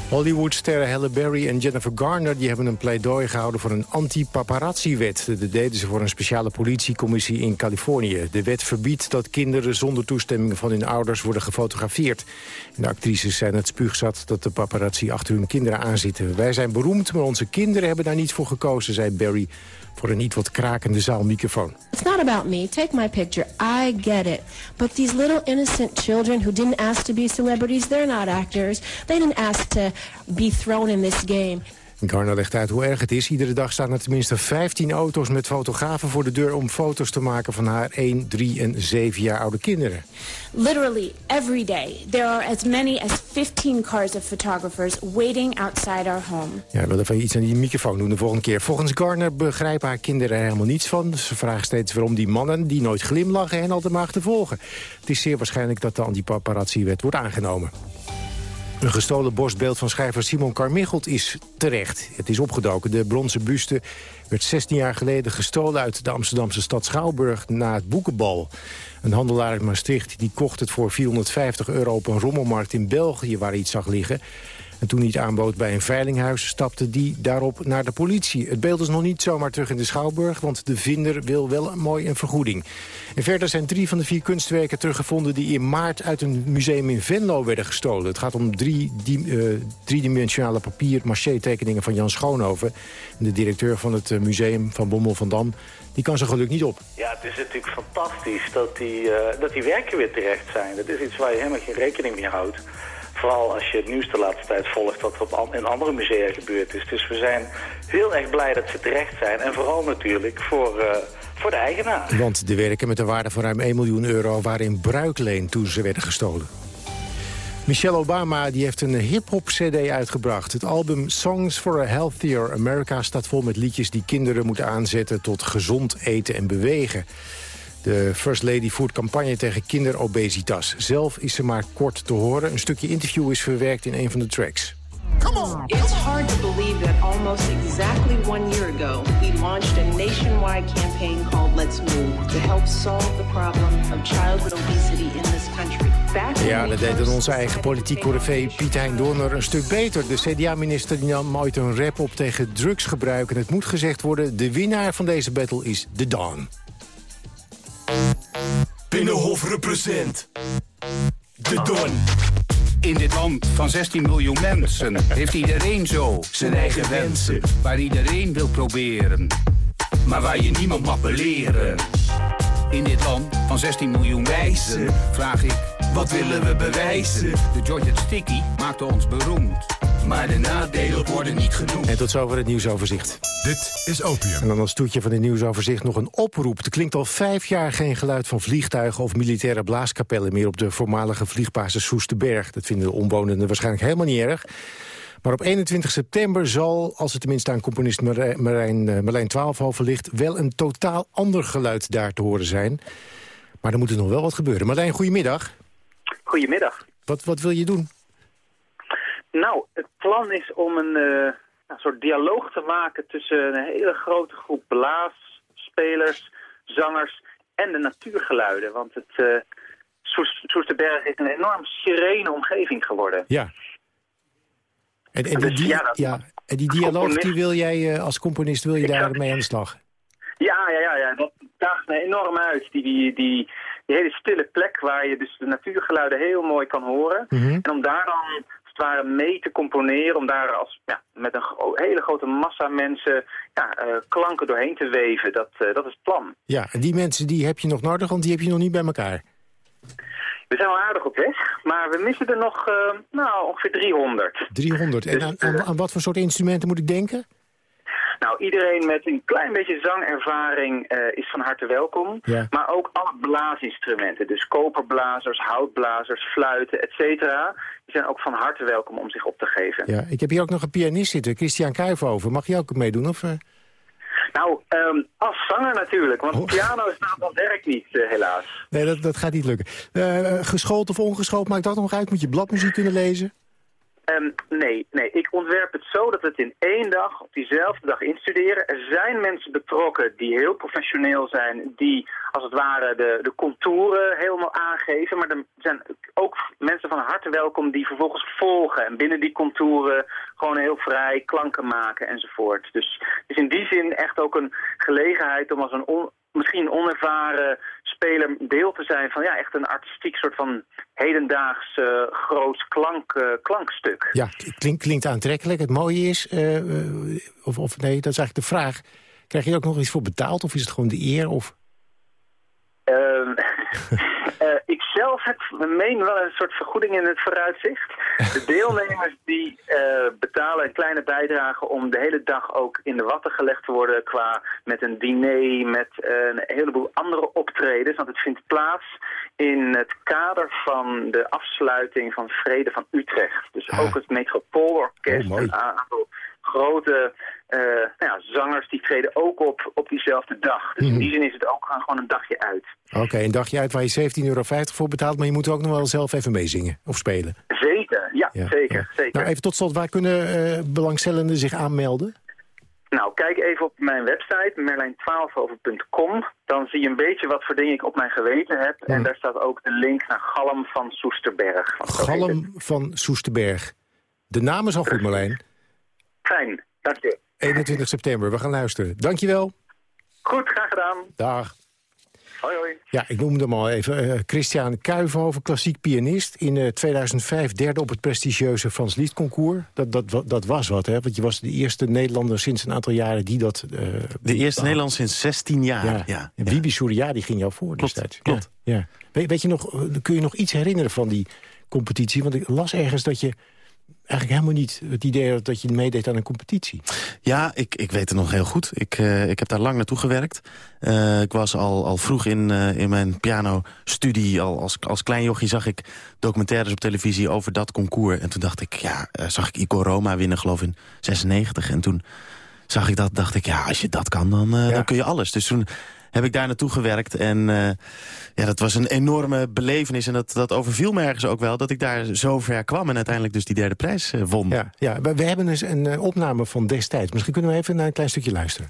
Hollywoodsterren Halle Berry en Jennifer Garner die hebben een pleidooi gehouden voor een anti-paparazzi-wet. Dat deden ze voor een speciale politiecommissie in Californië. De wet verbiedt dat kinderen zonder toestemming van hun ouders worden gefotografeerd. De actrices zijn het spuugzat dat de paparazzi achter hun kinderen aanzitten. Wij zijn beroemd, maar onze kinderen hebben daar niet voor gekozen, zei Berry voor een niet wat krakende zaalmicrofoon. It's not about me. Take my picture. I get it. But these little innocent children who didn't ask to be celebrities, they're not actors. They didn't ask to be thrown in this game. Garner legt uit hoe erg het is. Iedere dag staan er tenminste 15 auto's met fotografen voor de deur... om foto's te maken van haar 1, 3 en 7 jaar oude kinderen. Literally every day there are as many as 15 cars of photographers waiting outside our home. Ja, we willen even iets aan die microfoon doen de volgende keer. Volgens Garner begrijpen haar kinderen er helemaal niets van. Ze vragen steeds waarom die mannen die nooit glimlachen en altijd maar volgen. Het is zeer waarschijnlijk dat de antipaparazzi-wet wordt aangenomen. Een gestolen borstbeeld van schrijver Simon Carmichelt is terecht. Het is opgedoken. De bronzen buste werd 16 jaar geleden gestolen uit de Amsterdamse stad Schouwburg na het boekenbal. Een handelaar uit Maastricht die kocht het voor 450 euro op een rommelmarkt in België waar hij iets zag liggen. En toen hij het aanbood bij een veilinghuis, stapte die daarop naar de politie. Het beeld is nog niet zomaar terug in de Schouwburg, want de vinder wil wel een mooi een vergoeding. En verder zijn drie van de vier kunstwerken teruggevonden die in maart uit een museum in Venlo werden gestolen. Het gaat om drie uh, driedimensionale papier maché tekeningen van Jan Schoonhoven. De directeur van het museum van Bommel van Dam die kan zijn geluk niet op. Ja, het is natuurlijk fantastisch dat die, uh, dat die werken weer terecht zijn. Dat is iets waar je helemaal geen rekening mee houdt. Vooral als je het nieuws de laatste tijd volgt wat er op in andere musea gebeurd is. Dus we zijn heel erg blij dat ze terecht zijn. En vooral natuurlijk voor, uh, voor de eigenaar. Want de werken met een waarde van ruim 1 miljoen euro waren in bruikleen toen ze werden gestolen. Michelle Obama die heeft een hip-hop CD uitgebracht. Het album Songs for a Healthier America staat vol met liedjes die kinderen moeten aanzetten tot gezond eten en bewegen. De First Lady voert campagne tegen kinderobesitas. Zelf is ze maar kort te horen. Een stukje interview is verwerkt in een van de tracks. Come on. It's hard to believe that almost exactly one year ago, we launched a nationwide campaign called Let's Move to help solve the problem of childhood obesity in this country. Ja, dat deed dan onze eigen politiek correvee Piet Hein Donner een stuk beter. De CDA-minister nam ooit een rap op tegen drugsgebruik. En het moet gezegd worden, de winnaar van deze battle is The Dawn. Binnenhof represent. De Don. In dit land van 16 miljoen mensen heeft iedereen zo zijn eigen wensen. Waar iedereen wil proberen, maar waar je niemand mag beleren. In dit land van 16 miljoen wijzen vraag ik, wat willen we bewijzen? De Georgia Sticky maakte ons beroemd. Maar de nadelen worden niet genoemd. En tot zover het nieuwsoverzicht. Dit is Opium. En dan als toetje van het nieuwsoverzicht nog een oproep. Er klinkt al vijf jaar geen geluid van vliegtuigen of militaire blaaskapellen meer op de voormalige vliegbasis Soesterberg. Dat vinden de omwonenden waarschijnlijk helemaal niet erg. Maar op 21 september zal, als het tenminste aan componist Marijn, uh, Marlijn Twaalfhoven ligt... wel een totaal ander geluid daar te horen zijn. Maar er moet er nog wel wat gebeuren. Marlijn, goedemiddag. Goedemiddag. Wat, wat wil je doen? Nou, het plan is om een, uh, een soort dialoog te maken tussen een hele grote groep blaasspelers, zangers en de natuurgeluiden. Want het uh, Soesterberg is een enorm serene omgeving geworden. Ja. En, en, dus, die, ja, ja, en die dialoog die wil jij uh, als componist wil je daarmee aan de slag? Ja, ja, ja, ja. dat daagt me enorm uit. Die, die, die, die hele stille plek waar je dus de natuurgeluiden heel mooi kan horen. Mm -hmm. En om daar dan het ware mee te componeren, om daar als, ja, met een hele grote massa mensen ja, uh, klanken doorheen te weven. Dat, uh, dat is het plan. Ja, en die mensen die heb je nog nodig, want die heb je nog niet bij elkaar. We zijn al aardig op weg, maar we missen er nog uh, nou, ongeveer 300. 300. En dus, aan, aan, aan, wat voor soort instrumenten moet ik denken? Nou, iedereen met een klein beetje zangervaring uh, is van harte welkom. Ja. Maar ook alle blaasinstrumenten, dus koperblazers, houtblazers, fluiten, et cetera... die zijn ook van harte welkom om zich op te geven. Ja, ik heb hier ook nog een pianist zitten, Christian Kuivenhoven. Mag je ook meedoen? Of, uh... Nou, um, als zanger natuurlijk, want oh. piano staat dat werkt niet, uh, helaas. Nee, dat, dat gaat niet lukken. Geschoold of ongeschoold, maakt dat nog uit? Moet je bladmuziek kunnen lezen? Um, nee, nee, ik ontwerp het zo dat het in één dag, op diezelfde dag instuderen. Er zijn mensen betrokken die heel professioneel zijn, die als het ware de, de contouren helemaal aangeven. Maar er zijn ook mensen van harte welkom die vervolgens volgen en binnen die contouren gewoon heel vrij klanken maken enzovoort. Dus is in die zin echt ook een gelegenheid om als een on, misschien onervaren speler deel te zijn van ja, echt een artistiek soort van hedendaags uh, groot klank, uh, klankstuk. Ja, klink, klinkt aantrekkelijk. Het mooie is, uh, of, of nee, dat is eigenlijk de vraag. Krijg je er ook nog iets voor betaald of is het gewoon de eer? Of... Heb, meen wel een soort vergoeding in het vooruitzicht. De deelnemers die uh, betalen een kleine bijdrage om de hele dag ook in de watten gelegd te worden qua met een diner, met een heleboel andere optredens. Want het vindt plaats in het kader van de afsluiting van Vrede van Utrecht. Dus ah. ook het Metropoolorkest, oh, een aantal grote uh, nou ja, zangers die treden ook op op diezelfde dag. Dus Mhm. in die zin is het ook gewoon een dagje uit. Oké, een dagje uit waar je 17,50 euro voor betaalt... maar je moet ook nog wel zelf even meezingen of spelen. Zeker, ja, Ja, zeker, zeker. Nou, even tot slot, waar kunnen eh, belangstellenden zich aanmelden? Nou, kijk even op mijn website, merlijn12over.com. Dan zie je een beetje wat voor dingen ik op mijn geweten heb. En daar staat ook de link naar Galm van Soesterberg. Galm van Soesterberg. De naam is al goed, Marlijn. Fijn, dank je. 21 september, we gaan luisteren. Dankjewel. Goed, graag gedaan. Dag. Hoi, hoi. Ja, ik noemde hem al even. eh, Christian Kuivenhoven, klassiek pianist. In eh, 2005 derde op het prestigieuze Frans Liszt concours. Dat, dat, dat was wat, hè? Want je was de eerste Nederlander sinds een aantal jaren die dat... eh, De eerste Nederland sinds 16 jaar. Ja, Ja. En Bibi Surya, die ging jou voor destijds. klopt. Ja, ja. Weet, weet je nog, eh, kun je nog iets herinneren van die competitie? Want ik las ergens dat je eigenlijk helemaal niet het idee dat je meedeed aan een competitie. Ja, ik, ik weet het nog heel goed. Ik, eh, ik heb daar lang naartoe gewerkt. Eh, ik was al, al vroeg in, eh, in mijn pianostudie. Al als, als klein jochie zag ik documentaires op televisie over dat concours. En toen dacht ik, ja, zag ik Ico Roma winnen geloof ik in 96. En toen zag ik dat, dacht ik, ja, als je dat kan, dan, dan kun je alles. Dus toen heb ik daar naartoe gewerkt. En eh, ja, dat was een enorme belevenis. En dat, dat overviel me ergens ook wel, dat ik daar zo ver kwam... en uiteindelijk dus die derde prijs eh, won. Ja, ja we, we hebben dus een eh, opname van destijds. Misschien kunnen we even naar een klein stukje luisteren.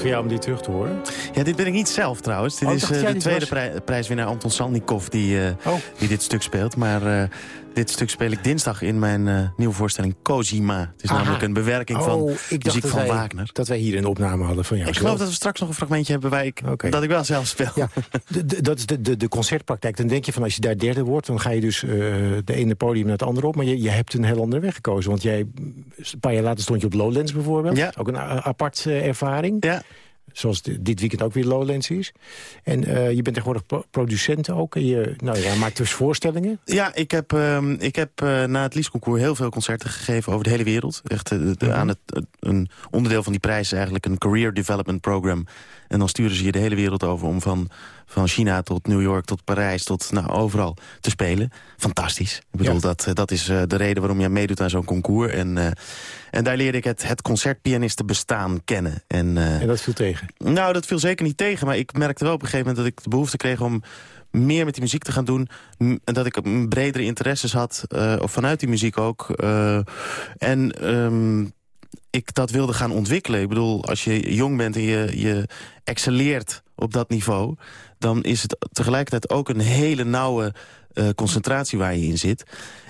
Voor jou om dit terug te horen? Ja, dit ben ik niet zelf trouwens. Dit Oh, is eh, de tweede was? prij- prijswinnaar Anton Salnikov die, eh, Oh. die dit stuk speelt. Maar eh, dit stuk speel ik dinsdag in mijn eh, nieuwe voorstelling Cosima. Het is Aha. namelijk een bewerking Oh, van muziek van wij, Wagner. Dat wij hier een opname hadden van jou. Ik geloof dat we straks nog een fragmentje hebben waar ik, dat ik wel zelf speel. Ja, dat is de, de, de concertpraktijk. Dan denk je van als je daar derde wordt... dan ga je dus eh, de ene podium naar het andere op. Maar je, je hebt een heel andere weg gekozen. Want jij, een paar jaar later stond je op Lowlands bijvoorbeeld. Ja. Ook een apart eh, ervaring. Ja. Zoals dit weekend ook weer Lowlands is. En eh, je bent tegenwoordig pro- producent ook. En je nou, ja, maakt dus voorstellingen. Ja, ik heb, ehm, ik heb eh, na het Liesconcours heel veel concerten gegeven over de hele wereld. Echt, eh, de- Mhm. aan het, het- een onderdeel van die prijs is eigenlijk een Career Development Program. En dan sturen ze je de hele wereld over om van, van China tot New York tot Parijs tot nou, overal te spelen. Fantastisch. Ik bedoel, dat, dat is de reden waarom je meedoet aan zo'n concours. En, en daar leerde ik het, het concertpianisten bestaan kennen. En, en dat viel tegen? Nou, dat viel zeker niet tegen. Maar ik merkte wel op een gegeven moment dat ik de behoefte kreeg om meer met die muziek te gaan doen. En dat ik bredere interesses had, uh, of vanuit die muziek ook. En um, ik dat wilde gaan ontwikkelen. Ik bedoel, als je jong bent en je, je excelleert op dat niveau... dan is het tegelijkertijd ook een hele nauwe uh, concentratie waar je in zit.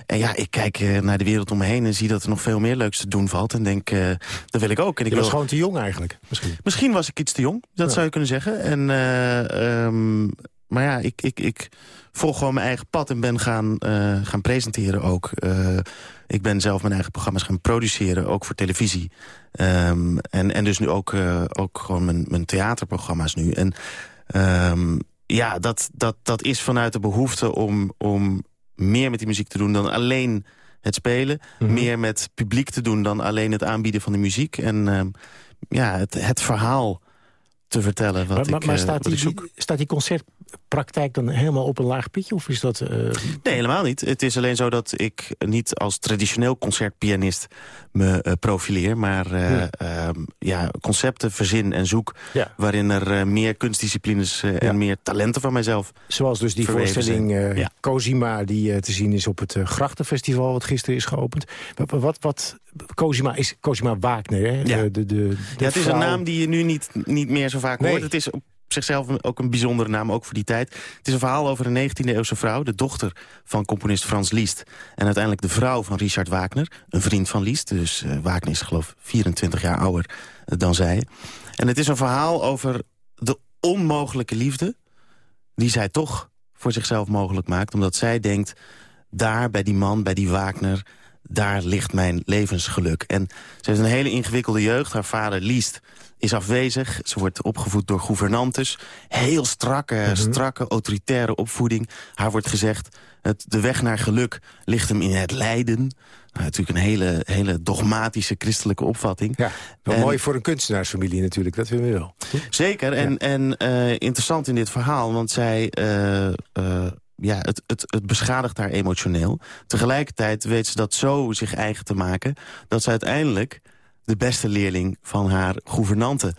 En ja, ik kijk uh, naar de wereld om me heen en zie dat er nog veel meer leuks te doen valt. En denk, uh, dat wil ik ook. En ik je was wil... gewoon te jong eigenlijk, misschien. Misschien was ik iets te jong, dat ja. zou je kunnen zeggen. En, um, maar ja, ik, ik, ik volg gewoon mijn eigen pad en ben gaan, gaan presenteren ook. Ik ben zelf mijn eigen programma's gaan produceren, ook voor televisie. Um, en, en dus nu ook, ook gewoon mijn, mijn theaterprogramma's nu. En um, ja, dat, dat, dat is vanuit de behoefte om, om meer met die muziek te doen dan alleen het spelen. Mm -hmm. Meer met publiek te doen dan alleen het aanbieden van de muziek. En um, ja, het, het verhaal te vertellen wat maar, ik, maar uh, staat, wat die, ik zoek. staat die concertpraktijk dan helemaal op een laag pitje? Of is dat... Uh... Nee, helemaal niet. Het is alleen zo dat ik niet als traditioneel concertpianist me uh, profileer. Maar uh, ja. ja. concepten verzin en zoek... Ja. waarin er meer kunstdisciplines en ja. meer talenten van mijzelf Zoals dus die voorstelling ja. Cosima die te zien is op het Grachtenfestival... wat gisteren is geopend. Wat, wat, wat Cosima is Cosima Wagner, hè? Ja. De, de, de, ja, het is een naam die je nu niet, niet meer zo vaak Nee. hoort. Het is op zichzelf ook een bijzondere naam, ook voor die tijd. Het is een verhaal over een 19e-eeuwse vrouw, de dochter van componist Frans Liszt. En uiteindelijk de vrouw van Richard Wagner, een vriend van Liszt. Dus uh, Wagner is geloof ik 24 jaar ouder uh, dan zij. En het is een verhaal over de onmogelijke liefde... die zij toch voor zichzelf mogelijk maakt. Omdat zij denkt, daar bij die man, bij die Wagner daar ligt mijn levensgeluk. En ze heeft een hele ingewikkelde jeugd. Haar vader Liest is afwezig. Ze wordt opgevoed door gouvernantes. Heel strakke, mm -hmm. strakke, autoritaire opvoeding. Haar wordt gezegd, het, de weg naar geluk ligt hem in het lijden. Nou, natuurlijk een hele, hele dogmatische christelijke opvatting. Ja, wel en, mooi voor een kunstenaarsfamilie natuurlijk, dat willen we wel. Zeker, en, ja. en uh, interessant in dit verhaal, want zij... Uh, uh, ja, het, het, het beschadigt haar emotioneel. Tegelijkertijd weet ze dat zo zich eigen te maken... dat ze uiteindelijk de beste leerling van haar gouvernante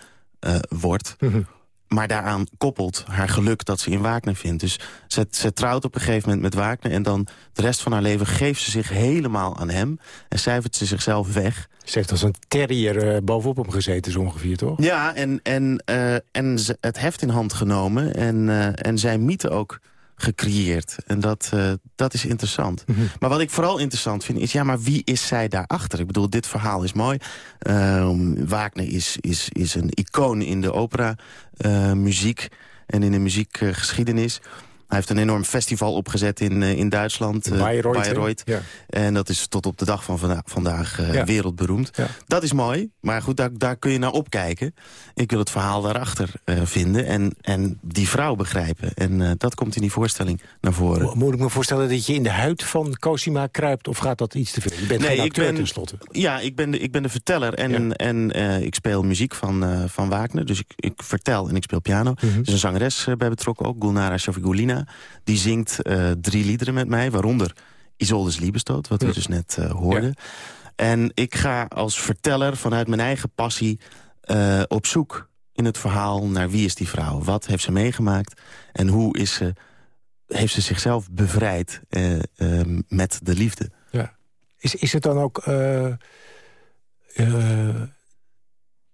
uh, wordt. Mm -hmm. Maar daaraan koppelt haar geluk dat ze in Wagner vindt. Dus ze, ze trouwt op een gegeven moment met Wagner... en dan de rest van haar leven geeft ze zich helemaal aan hem... en cijfert ze zichzelf weg. Ze heeft als een terrier uh, bovenop hem gezeten, zo ongeveer, toch? Ja, en, en, uh, en ze het heft in hand genomen... en, en zij mythe ook gecreëerd. En dat, uh, dat is interessant. Mm -hmm. Maar wat ik vooral interessant vind is... ja, maar wie is zij daarachter? Ik bedoel, dit verhaal is mooi. Uh, Wagner is, is, is een icoon in de opera uh, muziek en in de muziekgeschiedenis. Hij heeft een enorm festival opgezet in, uh, in Duitsland. Uh, Bayreuth. Bayreuth. Ja. En dat is tot op de dag van vanda vandaag ja. wereldberoemd. Ja. Dat is mooi, maar goed, daar, daar, kun je naar opkijken. Ik wil het verhaal daarachter vinden en, en die vrouw begrijpen. En dat komt in die voorstelling naar voren. Mo moet ik me voorstellen dat je in de huid van Cosima kruipt... of gaat dat iets te veel? Je bent nee, geen acteur ben, tenslotte. Ja, ik ben de, ik ben de verteller en, en ik speel muziek van, van Wagner. Dus ik, ik vertel en ik speel piano. Mm -hmm. Er is een zangeres bij betrokken ook, Gulnara Shafigulina. Die zingt uh, drie liederen met mij, waaronder Isoldes Liebestoot, wat we dus net uh, hoorden. Ja. En ik ga als verteller vanuit mijn eigen passie uh, op zoek in het verhaal naar wie is die vrouw. Wat heeft ze meegemaakt en hoe is ze, heeft ze zichzelf bevrijd met de liefde. Ja. Is, is het dan ook...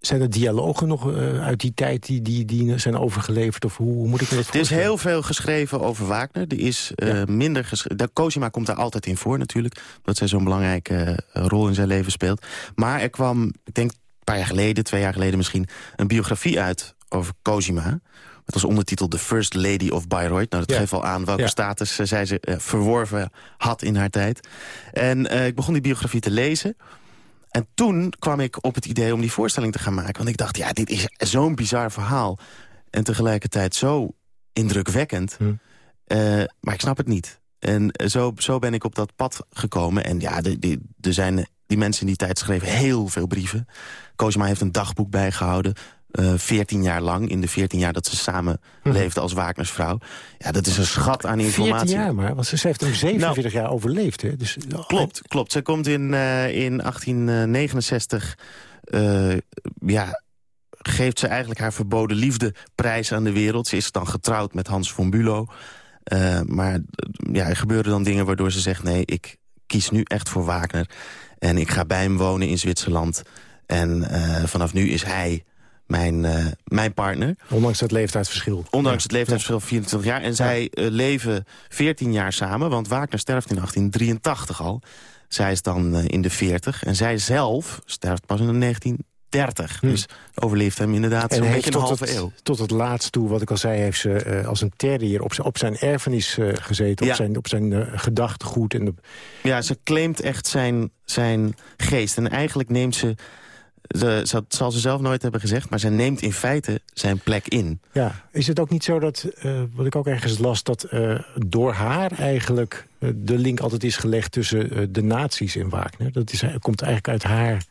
zijn er dialogen nog uh, uit die tijd die, die, die zijn overgeleverd? Of hoe, hoe moet ik me dat voorstellen? Er is heel veel geschreven over Wagner. Er is uh, ja. minder geschreven. Cosima komt daar altijd in voor natuurlijk. Omdat zij zo'n belangrijke uh, rol in zijn leven speelt. Maar er kwam, ik denk een paar jaar geleden, twee jaar geleden misschien... een biografie uit over Cosima. Met als ondertitel The First Lady of Bayreuth. Nou, dat ja. geeft al aan welke ja. status zij ze verworven had in haar tijd. En ik begon die biografie te lezen... En toen kwam ik op het idee om die voorstelling te gaan maken. Want ik dacht, ja, dit is zo'n bizar verhaal. En tegelijkertijd zo indrukwekkend. Hm. Uh, maar ik snap het niet. En zo, zo ben ik op dat pad gekomen. En ja, er zijn die mensen in die tijd schreven heel veel brieven. Cosima heeft een dagboek bijgehouden. Veertien jaar lang, in de veertien jaar dat ze samen Mhm. leefden als Wagners vrouw. Ja, dat is een schat aan informatie. 14 jaar maar, want ze heeft hem 47 jaar overleefd. Hè? Dus, Klopt, klopt. Zij komt in, eh, in 1869... eh, ja, geeft ze eigenlijk haar verboden liefde prijs aan de wereld. Ze is dan getrouwd met Hans von Bülow. Eh, maar eh, ja, er gebeuren dan dingen waardoor ze zegt... nee, ik kies nu echt voor Wagner. En ik ga bij hem wonen in Zwitserland. En eh, vanaf nu is hij mijn, eh, mijn partner. Ondanks het leeftijdsverschil. Ondanks het leeftijdsverschil van 24 jaar. En zij eh, leven 14 jaar samen, want Wagner sterft in 1883 al. Zij is dan eh, in de 40 en zij zelf sterft pas in 1930. Dus overleeft hem inderdaad zo'n Hm. Beetje een halve het, eeuw. tot het laatst toe, wat ik al zei, heeft ze als een terrier op zijn, op zijn erfenis gezeten. Ja. Op zijn, op zijn gedachtegoed. En de, Ja, ze claimt echt zijn, zijn geest. En eigenlijk neemt ze, ze, zal ze zelf nooit hebben gezegd... maar ze neemt in feite zijn plek in. ja. Is het ook niet zo dat, eh, wat ik ook ergens las... dat eh, door haar eigenlijk eh, de link altijd is gelegd tussen de nazi's en Wagner? Dat is, komt eigenlijk uit haar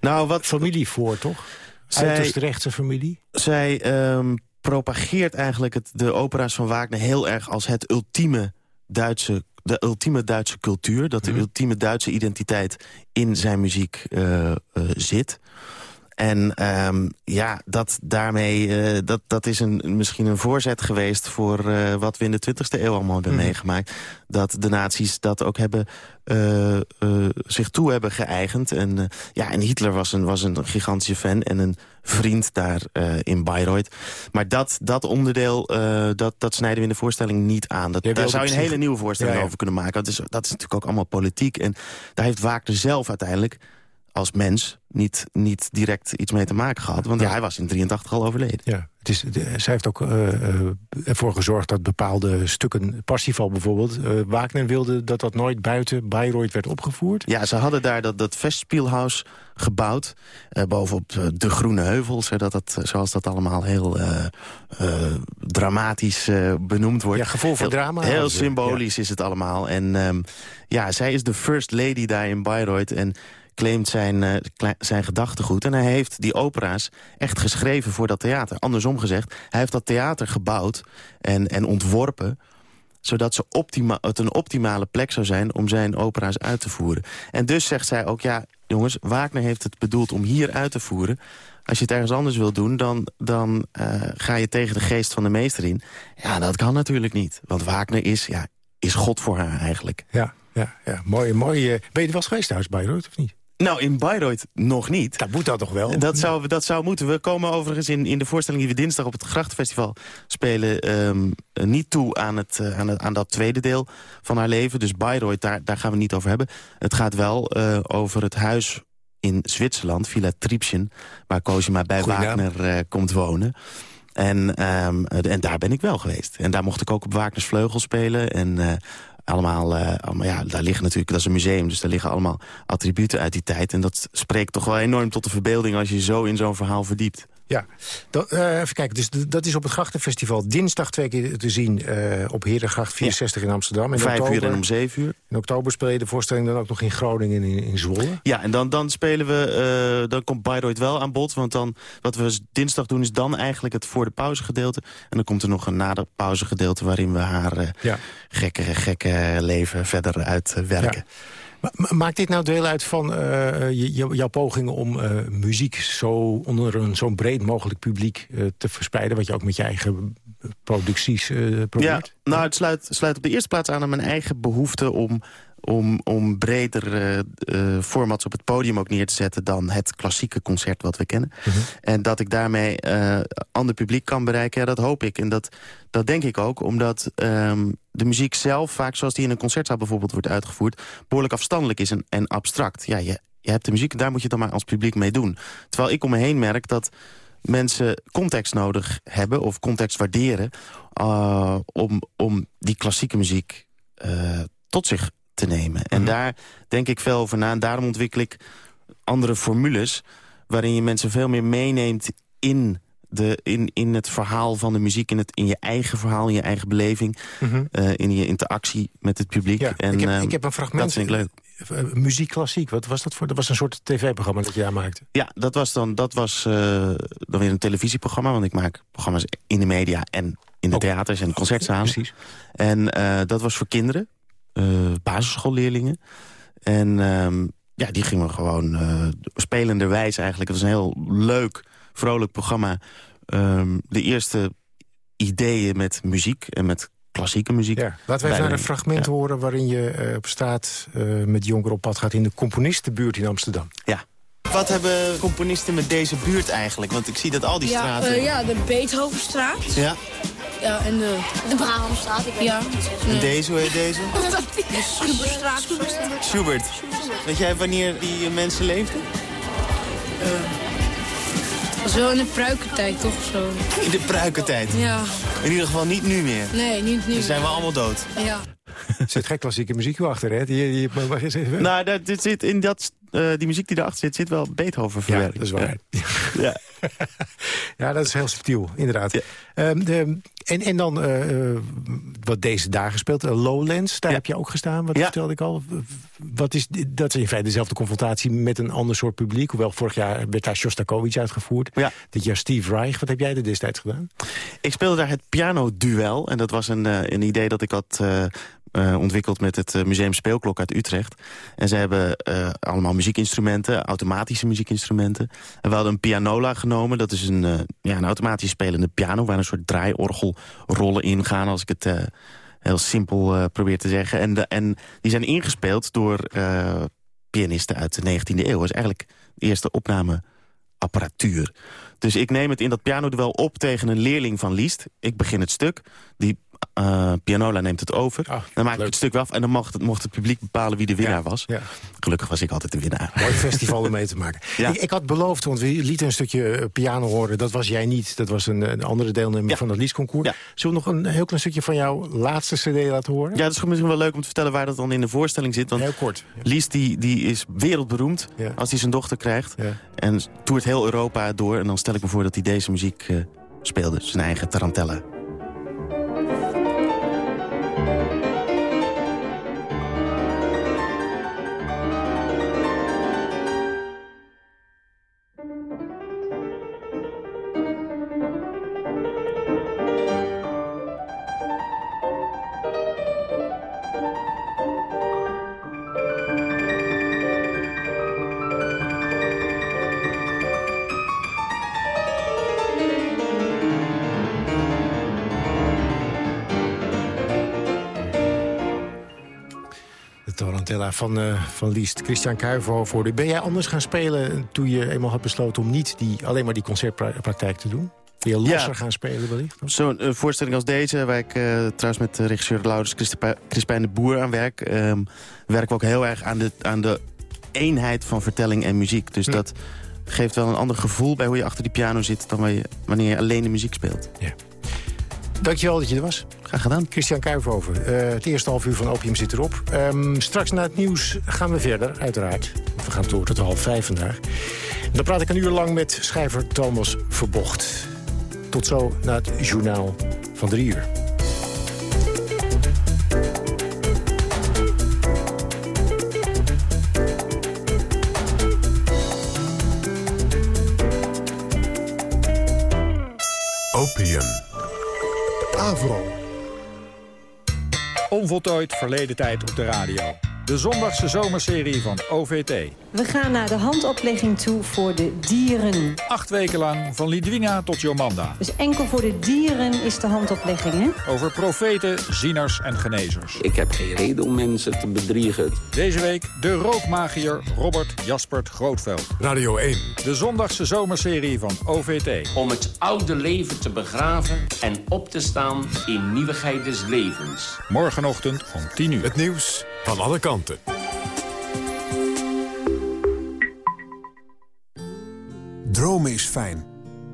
nou, wat, familie voor, toch? Zij- Uiterst rechtse familie? Zij ehm, propageert eigenlijk het, de opera's van Wagner heel erg als het ultieme Duitse, de ultieme Duitse cultuur. Dat de ultieme Duitse identiteit in zijn muziek eh, eh, zit. En ehm, ja, dat daarmee, eh, dat, dat is een, misschien een voorzet geweest... voor eh, wat we in de 20e eeuw allemaal hebben Mhm. meegemaakt. Dat de nazi's dat ook hebben, eh, zich toe hebben geëigend. En, ja, en Hitler was een, was een gigantische fan en een vriend daar in Bayreuth. Maar dat, dat onderdeel, dat, dat snijden we in de voorstelling niet aan. Dat, daar zou je een hele nieuwe voorstelling Ja, ja. over kunnen maken. Dat is, dat is natuurlijk ook allemaal politiek. En daar heeft Wagner zelf uiteindelijk als mens niet, niet direct iets mee te maken gehad. Want hij was in 83 al overleden. Ja, het is, de- zij heeft ook eh, eh, ervoor gezorgd dat bepaalde stukken... Parsifal bijvoorbeeld, eh, Wagner wilde dat dat nooit buiten Bayreuth werd opgevoerd. Ja, ze hadden daar dat, dat Festspielhaus gebouwd. bovenop de, Groene Heuvels. Zodat dat, zoals dat allemaal heel dramatisch benoemd wordt. Ja, gevoel voor Heel- drama Heel symbolisch is het allemaal. En ehm, ja, zij is de first lady daar in Bayreuth. En claimt zijn, kle- zijn gedachtegoed. En hij heeft die opera's echt geschreven voor dat theater. Andersom gezegd, hij heeft dat theater gebouwd en, en ontworpen zodat ze optima het een optimale plek zou zijn om zijn opera's uit te voeren. En dus zegt zij ook, ja, jongens, Wagner heeft het bedoeld om hier uit te voeren. Als je het ergens anders wil doen, dan, dan eh, ga je tegen de geest van de meester in. Ja, dat kan natuurlijk niet. Want Wagner is, ja, is God voor haar eigenlijk. Ja, ja, ja. Mooi, mooi. eh, ben je er wel eens geweest thuis, Bayreuth, of niet? Nou, in Bayreuth nog niet. Dat moet dat toch wel? Dat zou, dat zou moeten. We komen overigens in, in de voorstelling die we dinsdag op het Grachtenfestival spelen... ehm, niet toe aan, het, eh, aan, het, aan dat tweede deel van haar leven. Dus Bayreuth, daar, daar gaan we niet over hebben. Het gaat wel eh, over het huis in Zwitserland, Villa Triebschen... waar Cosima bij Goeie. Wagner eh, komt wonen. En, ehm, eh, en daar ben ik wel geweest. En daar mocht ik ook op Wagners vleugel spelen. En allemaal, eh, allemaal, ja, daar liggen natuurlijk, dat is een museum, dus daar liggen allemaal attributen uit die tijd. En dat spreekt toch wel enorm tot de verbeelding als je zo in zo'n verhaal verdiept. Ja, dat, eh, even kijken. Dus dat is op het Grachtenfestival dinsdag twee keer te zien eh, op Herengracht 64 in Amsterdam. In Vijf uur en om zeven uur. In oktober speel je de voorstelling dan ook nog in Groningen en in, in Zwolle. Ja, en dan, dan spelen we, eh, dan komt Bayreuth wel aan bod. Want dan, wat we dinsdag doen is dan eigenlijk het voor de pauze gedeelte. En dan komt er nog een na de pauze gedeelte waarin we haar Ja. gekke, gekke leven verder uitwerken. Ma- Maakt dit nou deel uit van eh, jouw pogingen om eh, muziek zo onder een zo'n breed mogelijk publiek eh, te verspreiden? Wat je ook met je eigen producties eh, Ja, probeert? nou, het sluit, sluit op de eerste plaats aan aan mijn eigen behoefte om, om, om breder eh, eh, formats op het podium ook neer te zetten dan het klassieke concert wat we kennen. En dat ik daarmee eh ander publiek kan bereiken, ja, dat hoop ik. En dat, dat denk ik ook, omdat ehm, de muziek zelf, vaak zoals die in een concertzaal bijvoorbeeld wordt uitgevoerd, behoorlijk afstandelijk is en, en abstract. Ja, je, je hebt de muziek en daar moet je het dan maar als publiek mee doen. Terwijl ik om me heen merk dat mensen context nodig hebben... of context waarderen... uh, om, om die klassieke muziek uh, tot zich te nemen. En daar denk ik veel over na. En daarom ontwikkel ik andere formules... waarin je mensen veel meer meeneemt in, de, in, in het verhaal van de muziek... In, het, in je eigen verhaal, in je eigen beleving... Mhm. uh, in je interactie met het publiek. Ja, en, ik, heb, uh, ik heb een fragment. Dat vind ik leuk. uh, muziek klassiek. Wat was dat voor? Dat was een soort tv-programma dat je maakte. Ja, dat was dan, dat was, uh, dan weer een televisieprogramma. Want ik maak programma's in de media en in de theaters en concertzalen. Precies. En uh, dat was voor kinderen, basisschoolleerlingen. En um, ja, die gingen we gewoon spelenderwijs eigenlijk. Het was een heel leuk, vrolijk programma. Um, de eerste ideeën met muziek en met klassieke muziek. Ja. Laten we even naar een fragment ja. horen waarin je uh, op straat met jongeren op pad gaat... in de componistenbuurt in Amsterdam. Ja. Wat hebben componisten met deze buurt eigenlijk? Want ik zie dat al die ja, straten... Uh, ja, de Beethovenstraat. Ja. Ja, en de... De Brahamstraat. Ik weet ja. En deze, hoe heet deze? De Schubertstraat. Schubert. Schubert. Weet jij wanneer die mensen leefden? Dat was wel in de pruikentijd, toch? Zo. In de pruikentijd? Ja. In ieder geval niet nu meer? Nee, niet nu Dan zijn we allemaal dood? Ja. Er zit geen klassieke muziek achter, hè? Die. Nou, dat, dit zit in dat, uh, die muziek die erachter zit, zit wel Beethoven verwerkt. Ja, dat is waar. Ja, ja dat is heel subtiel, inderdaad. Ja. Um, de, en, en dan uh, wat deze dagen speelt, uh, Lowlands, daar ja. heb je ook gestaan, wat ja. vertelde ik al. Wat is, dat is in feite dezelfde confrontatie met een ander soort publiek. Hoewel vorig jaar werd daar Shostakovich uitgevoerd. Ja. Dit jaar Steve Reich. Wat heb jij er destijds gedaan? Ik speelde daar het pianoduel. En dat was een, een idee dat ik had... Uh, ontwikkeld met het Museum Speelklok uit Utrecht. En ze hebben uh, allemaal muziekinstrumenten, automatische muziekinstrumenten. En we hadden een pianola genomen. Dat is een, ja, een automatisch spelende piano... waar een soort draaiorgelrollen in gaan, als ik het heel simpel probeer te zeggen. En, de, en die zijn ingespeeld door pianisten uit de 19e eeuw. Dat is eigenlijk de eerste opnameapparatuur. Dus ik neem het in dat pianoduel op tegen een leerling van Liest. Ik begin het stuk. Die uh, pianola neemt het over. Ah, dan maak ik het stuk af en dan mocht het, mocht het publiek bepalen wie de winnaar ja, was. Ja. Gelukkig was ik altijd de winnaar. Mooi festival om mee te maken. Ja. Ik, ik, had beloofd, want we lieten een stukje piano horen. Dat was jij niet. Dat was een, een andere deelnemer van het liedconcours. Zullen we nog een heel klein stukje van jouw laatste cd laten horen? Ja, dat is misschien wel leuk om te vertellen waar dat dan in de voorstelling zit. Want heel kort. Lies die, die is wereldberoemd als hij zijn dochter krijgt. En toert heel Europa door. En dan stel ik me voor dat hij deze muziek uh, speelde. Zijn eigen tarantella. Van, uh, van Liest. Christian de. Ben jij anders gaan spelen toen je eenmaal had besloten... om niet die, alleen maar die concertpraktijk te doen? Ben je losser Ja. gaan spelen wellicht? Zo'n uh, voorstelling als deze, waar ik uh, trouwens met regisseur Laurens Crispijn de Boer aan werk... Um, werken we ook heel erg aan de, aan de eenheid van vertelling en muziek. Dus Hm. dat geeft wel een ander gevoel bij hoe je achter die piano zit... dan wanneer je, wanneer je alleen de muziek speelt. Ja. Dankjewel dat je er was. Graag gedaan. Christian Kuivover. Uh, het eerste half uur van Opium zit erop. Um, straks na het nieuws gaan we verder, uiteraard. We gaan door tot half vijf vandaag. Dan praat ik een uur lang met schrijver Thomas Verbocht. Tot zo na het journaal van drie uur. Onvoltooid verleden tijd op de radio. De zondagse zomerserie van OVT. We gaan naar de handoplegging toe voor de dieren. Acht weken lang, van Lidwina tot Jomanda. Dus enkel voor de dieren is de handoplegging, hè? Over profeten, zieners en genezers. Ik heb geen reden om mensen te bedriegen. Deze week de rookmagier Robert Jaspert Grootveld. Radio 1. De zondagse zomerserie van OVT. Om het oude leven te begraven en op te staan in nieuwigheid des levens. Morgenochtend om 10 uur. Het nieuws van alle kanten. Dromen is fijn.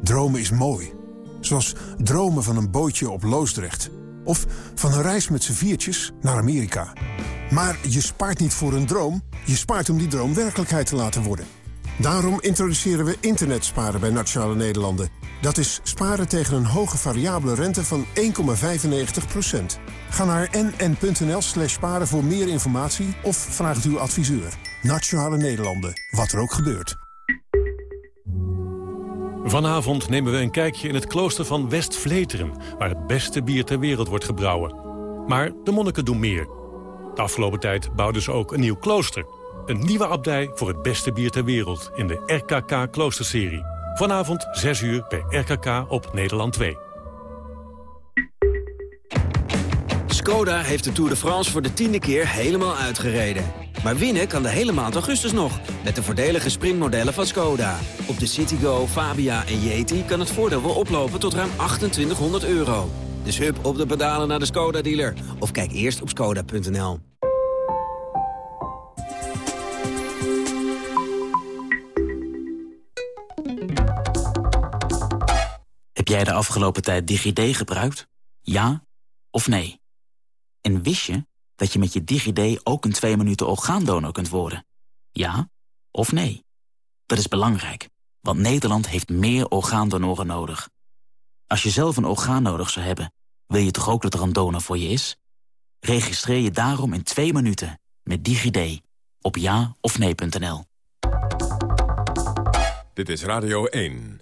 Dromen is mooi. Zoals dromen van een bootje op Loosdrecht. Of van een reis met z'n viertjes naar Amerika. Maar je spaart niet voor een droom. Je spaart om die droom werkelijkheid te laten worden. Daarom introduceren we internetsparen bij Nationale Nederlanden. Dat is sparen tegen een hoge variabele rente van 1,95%. Ga naar nn.nl slash sparen voor meer informatie of vraag het uw adviseur. Nationale Nederlanden, wat er ook gebeurt. Vanavond nemen we een kijkje in het klooster van West-Vleteren... waar het beste bier ter wereld wordt gebrouwen. Maar de monniken doen meer. De afgelopen tijd bouwden ze ook een nieuw klooster. Een nieuwe abdij voor het beste bier ter wereld... in de RKK Kloosterserie. Vanavond 6 uur bij RKK op Nederland 2. Skoda heeft de Tour de France voor de tiende keer helemaal uitgereden. Maar winnen kan de hele maand augustus nog, met de voordelige sprintmodellen van Skoda. Op de Citigo, Fabia en Yeti kan het voordeel wel oplopen tot ruim 2800 euro. Dus hup op de pedalen naar de Skoda-dealer. Of kijk eerst op skoda.nl. Heb jij de afgelopen tijd DigiD gebruikt? Ja of nee? En wist je dat je met je DigiD ook een 2 minuten orgaandonor kunt worden? Ja of nee? Dat is belangrijk, want Nederland heeft meer orgaandonoren nodig. Als je zelf een orgaan nodig zou hebben, wil je toch ook dat er een donor voor je is? Registreer je daarom in 2 minuten met DigiD op ja of nee.nl. Dit is Radio 1.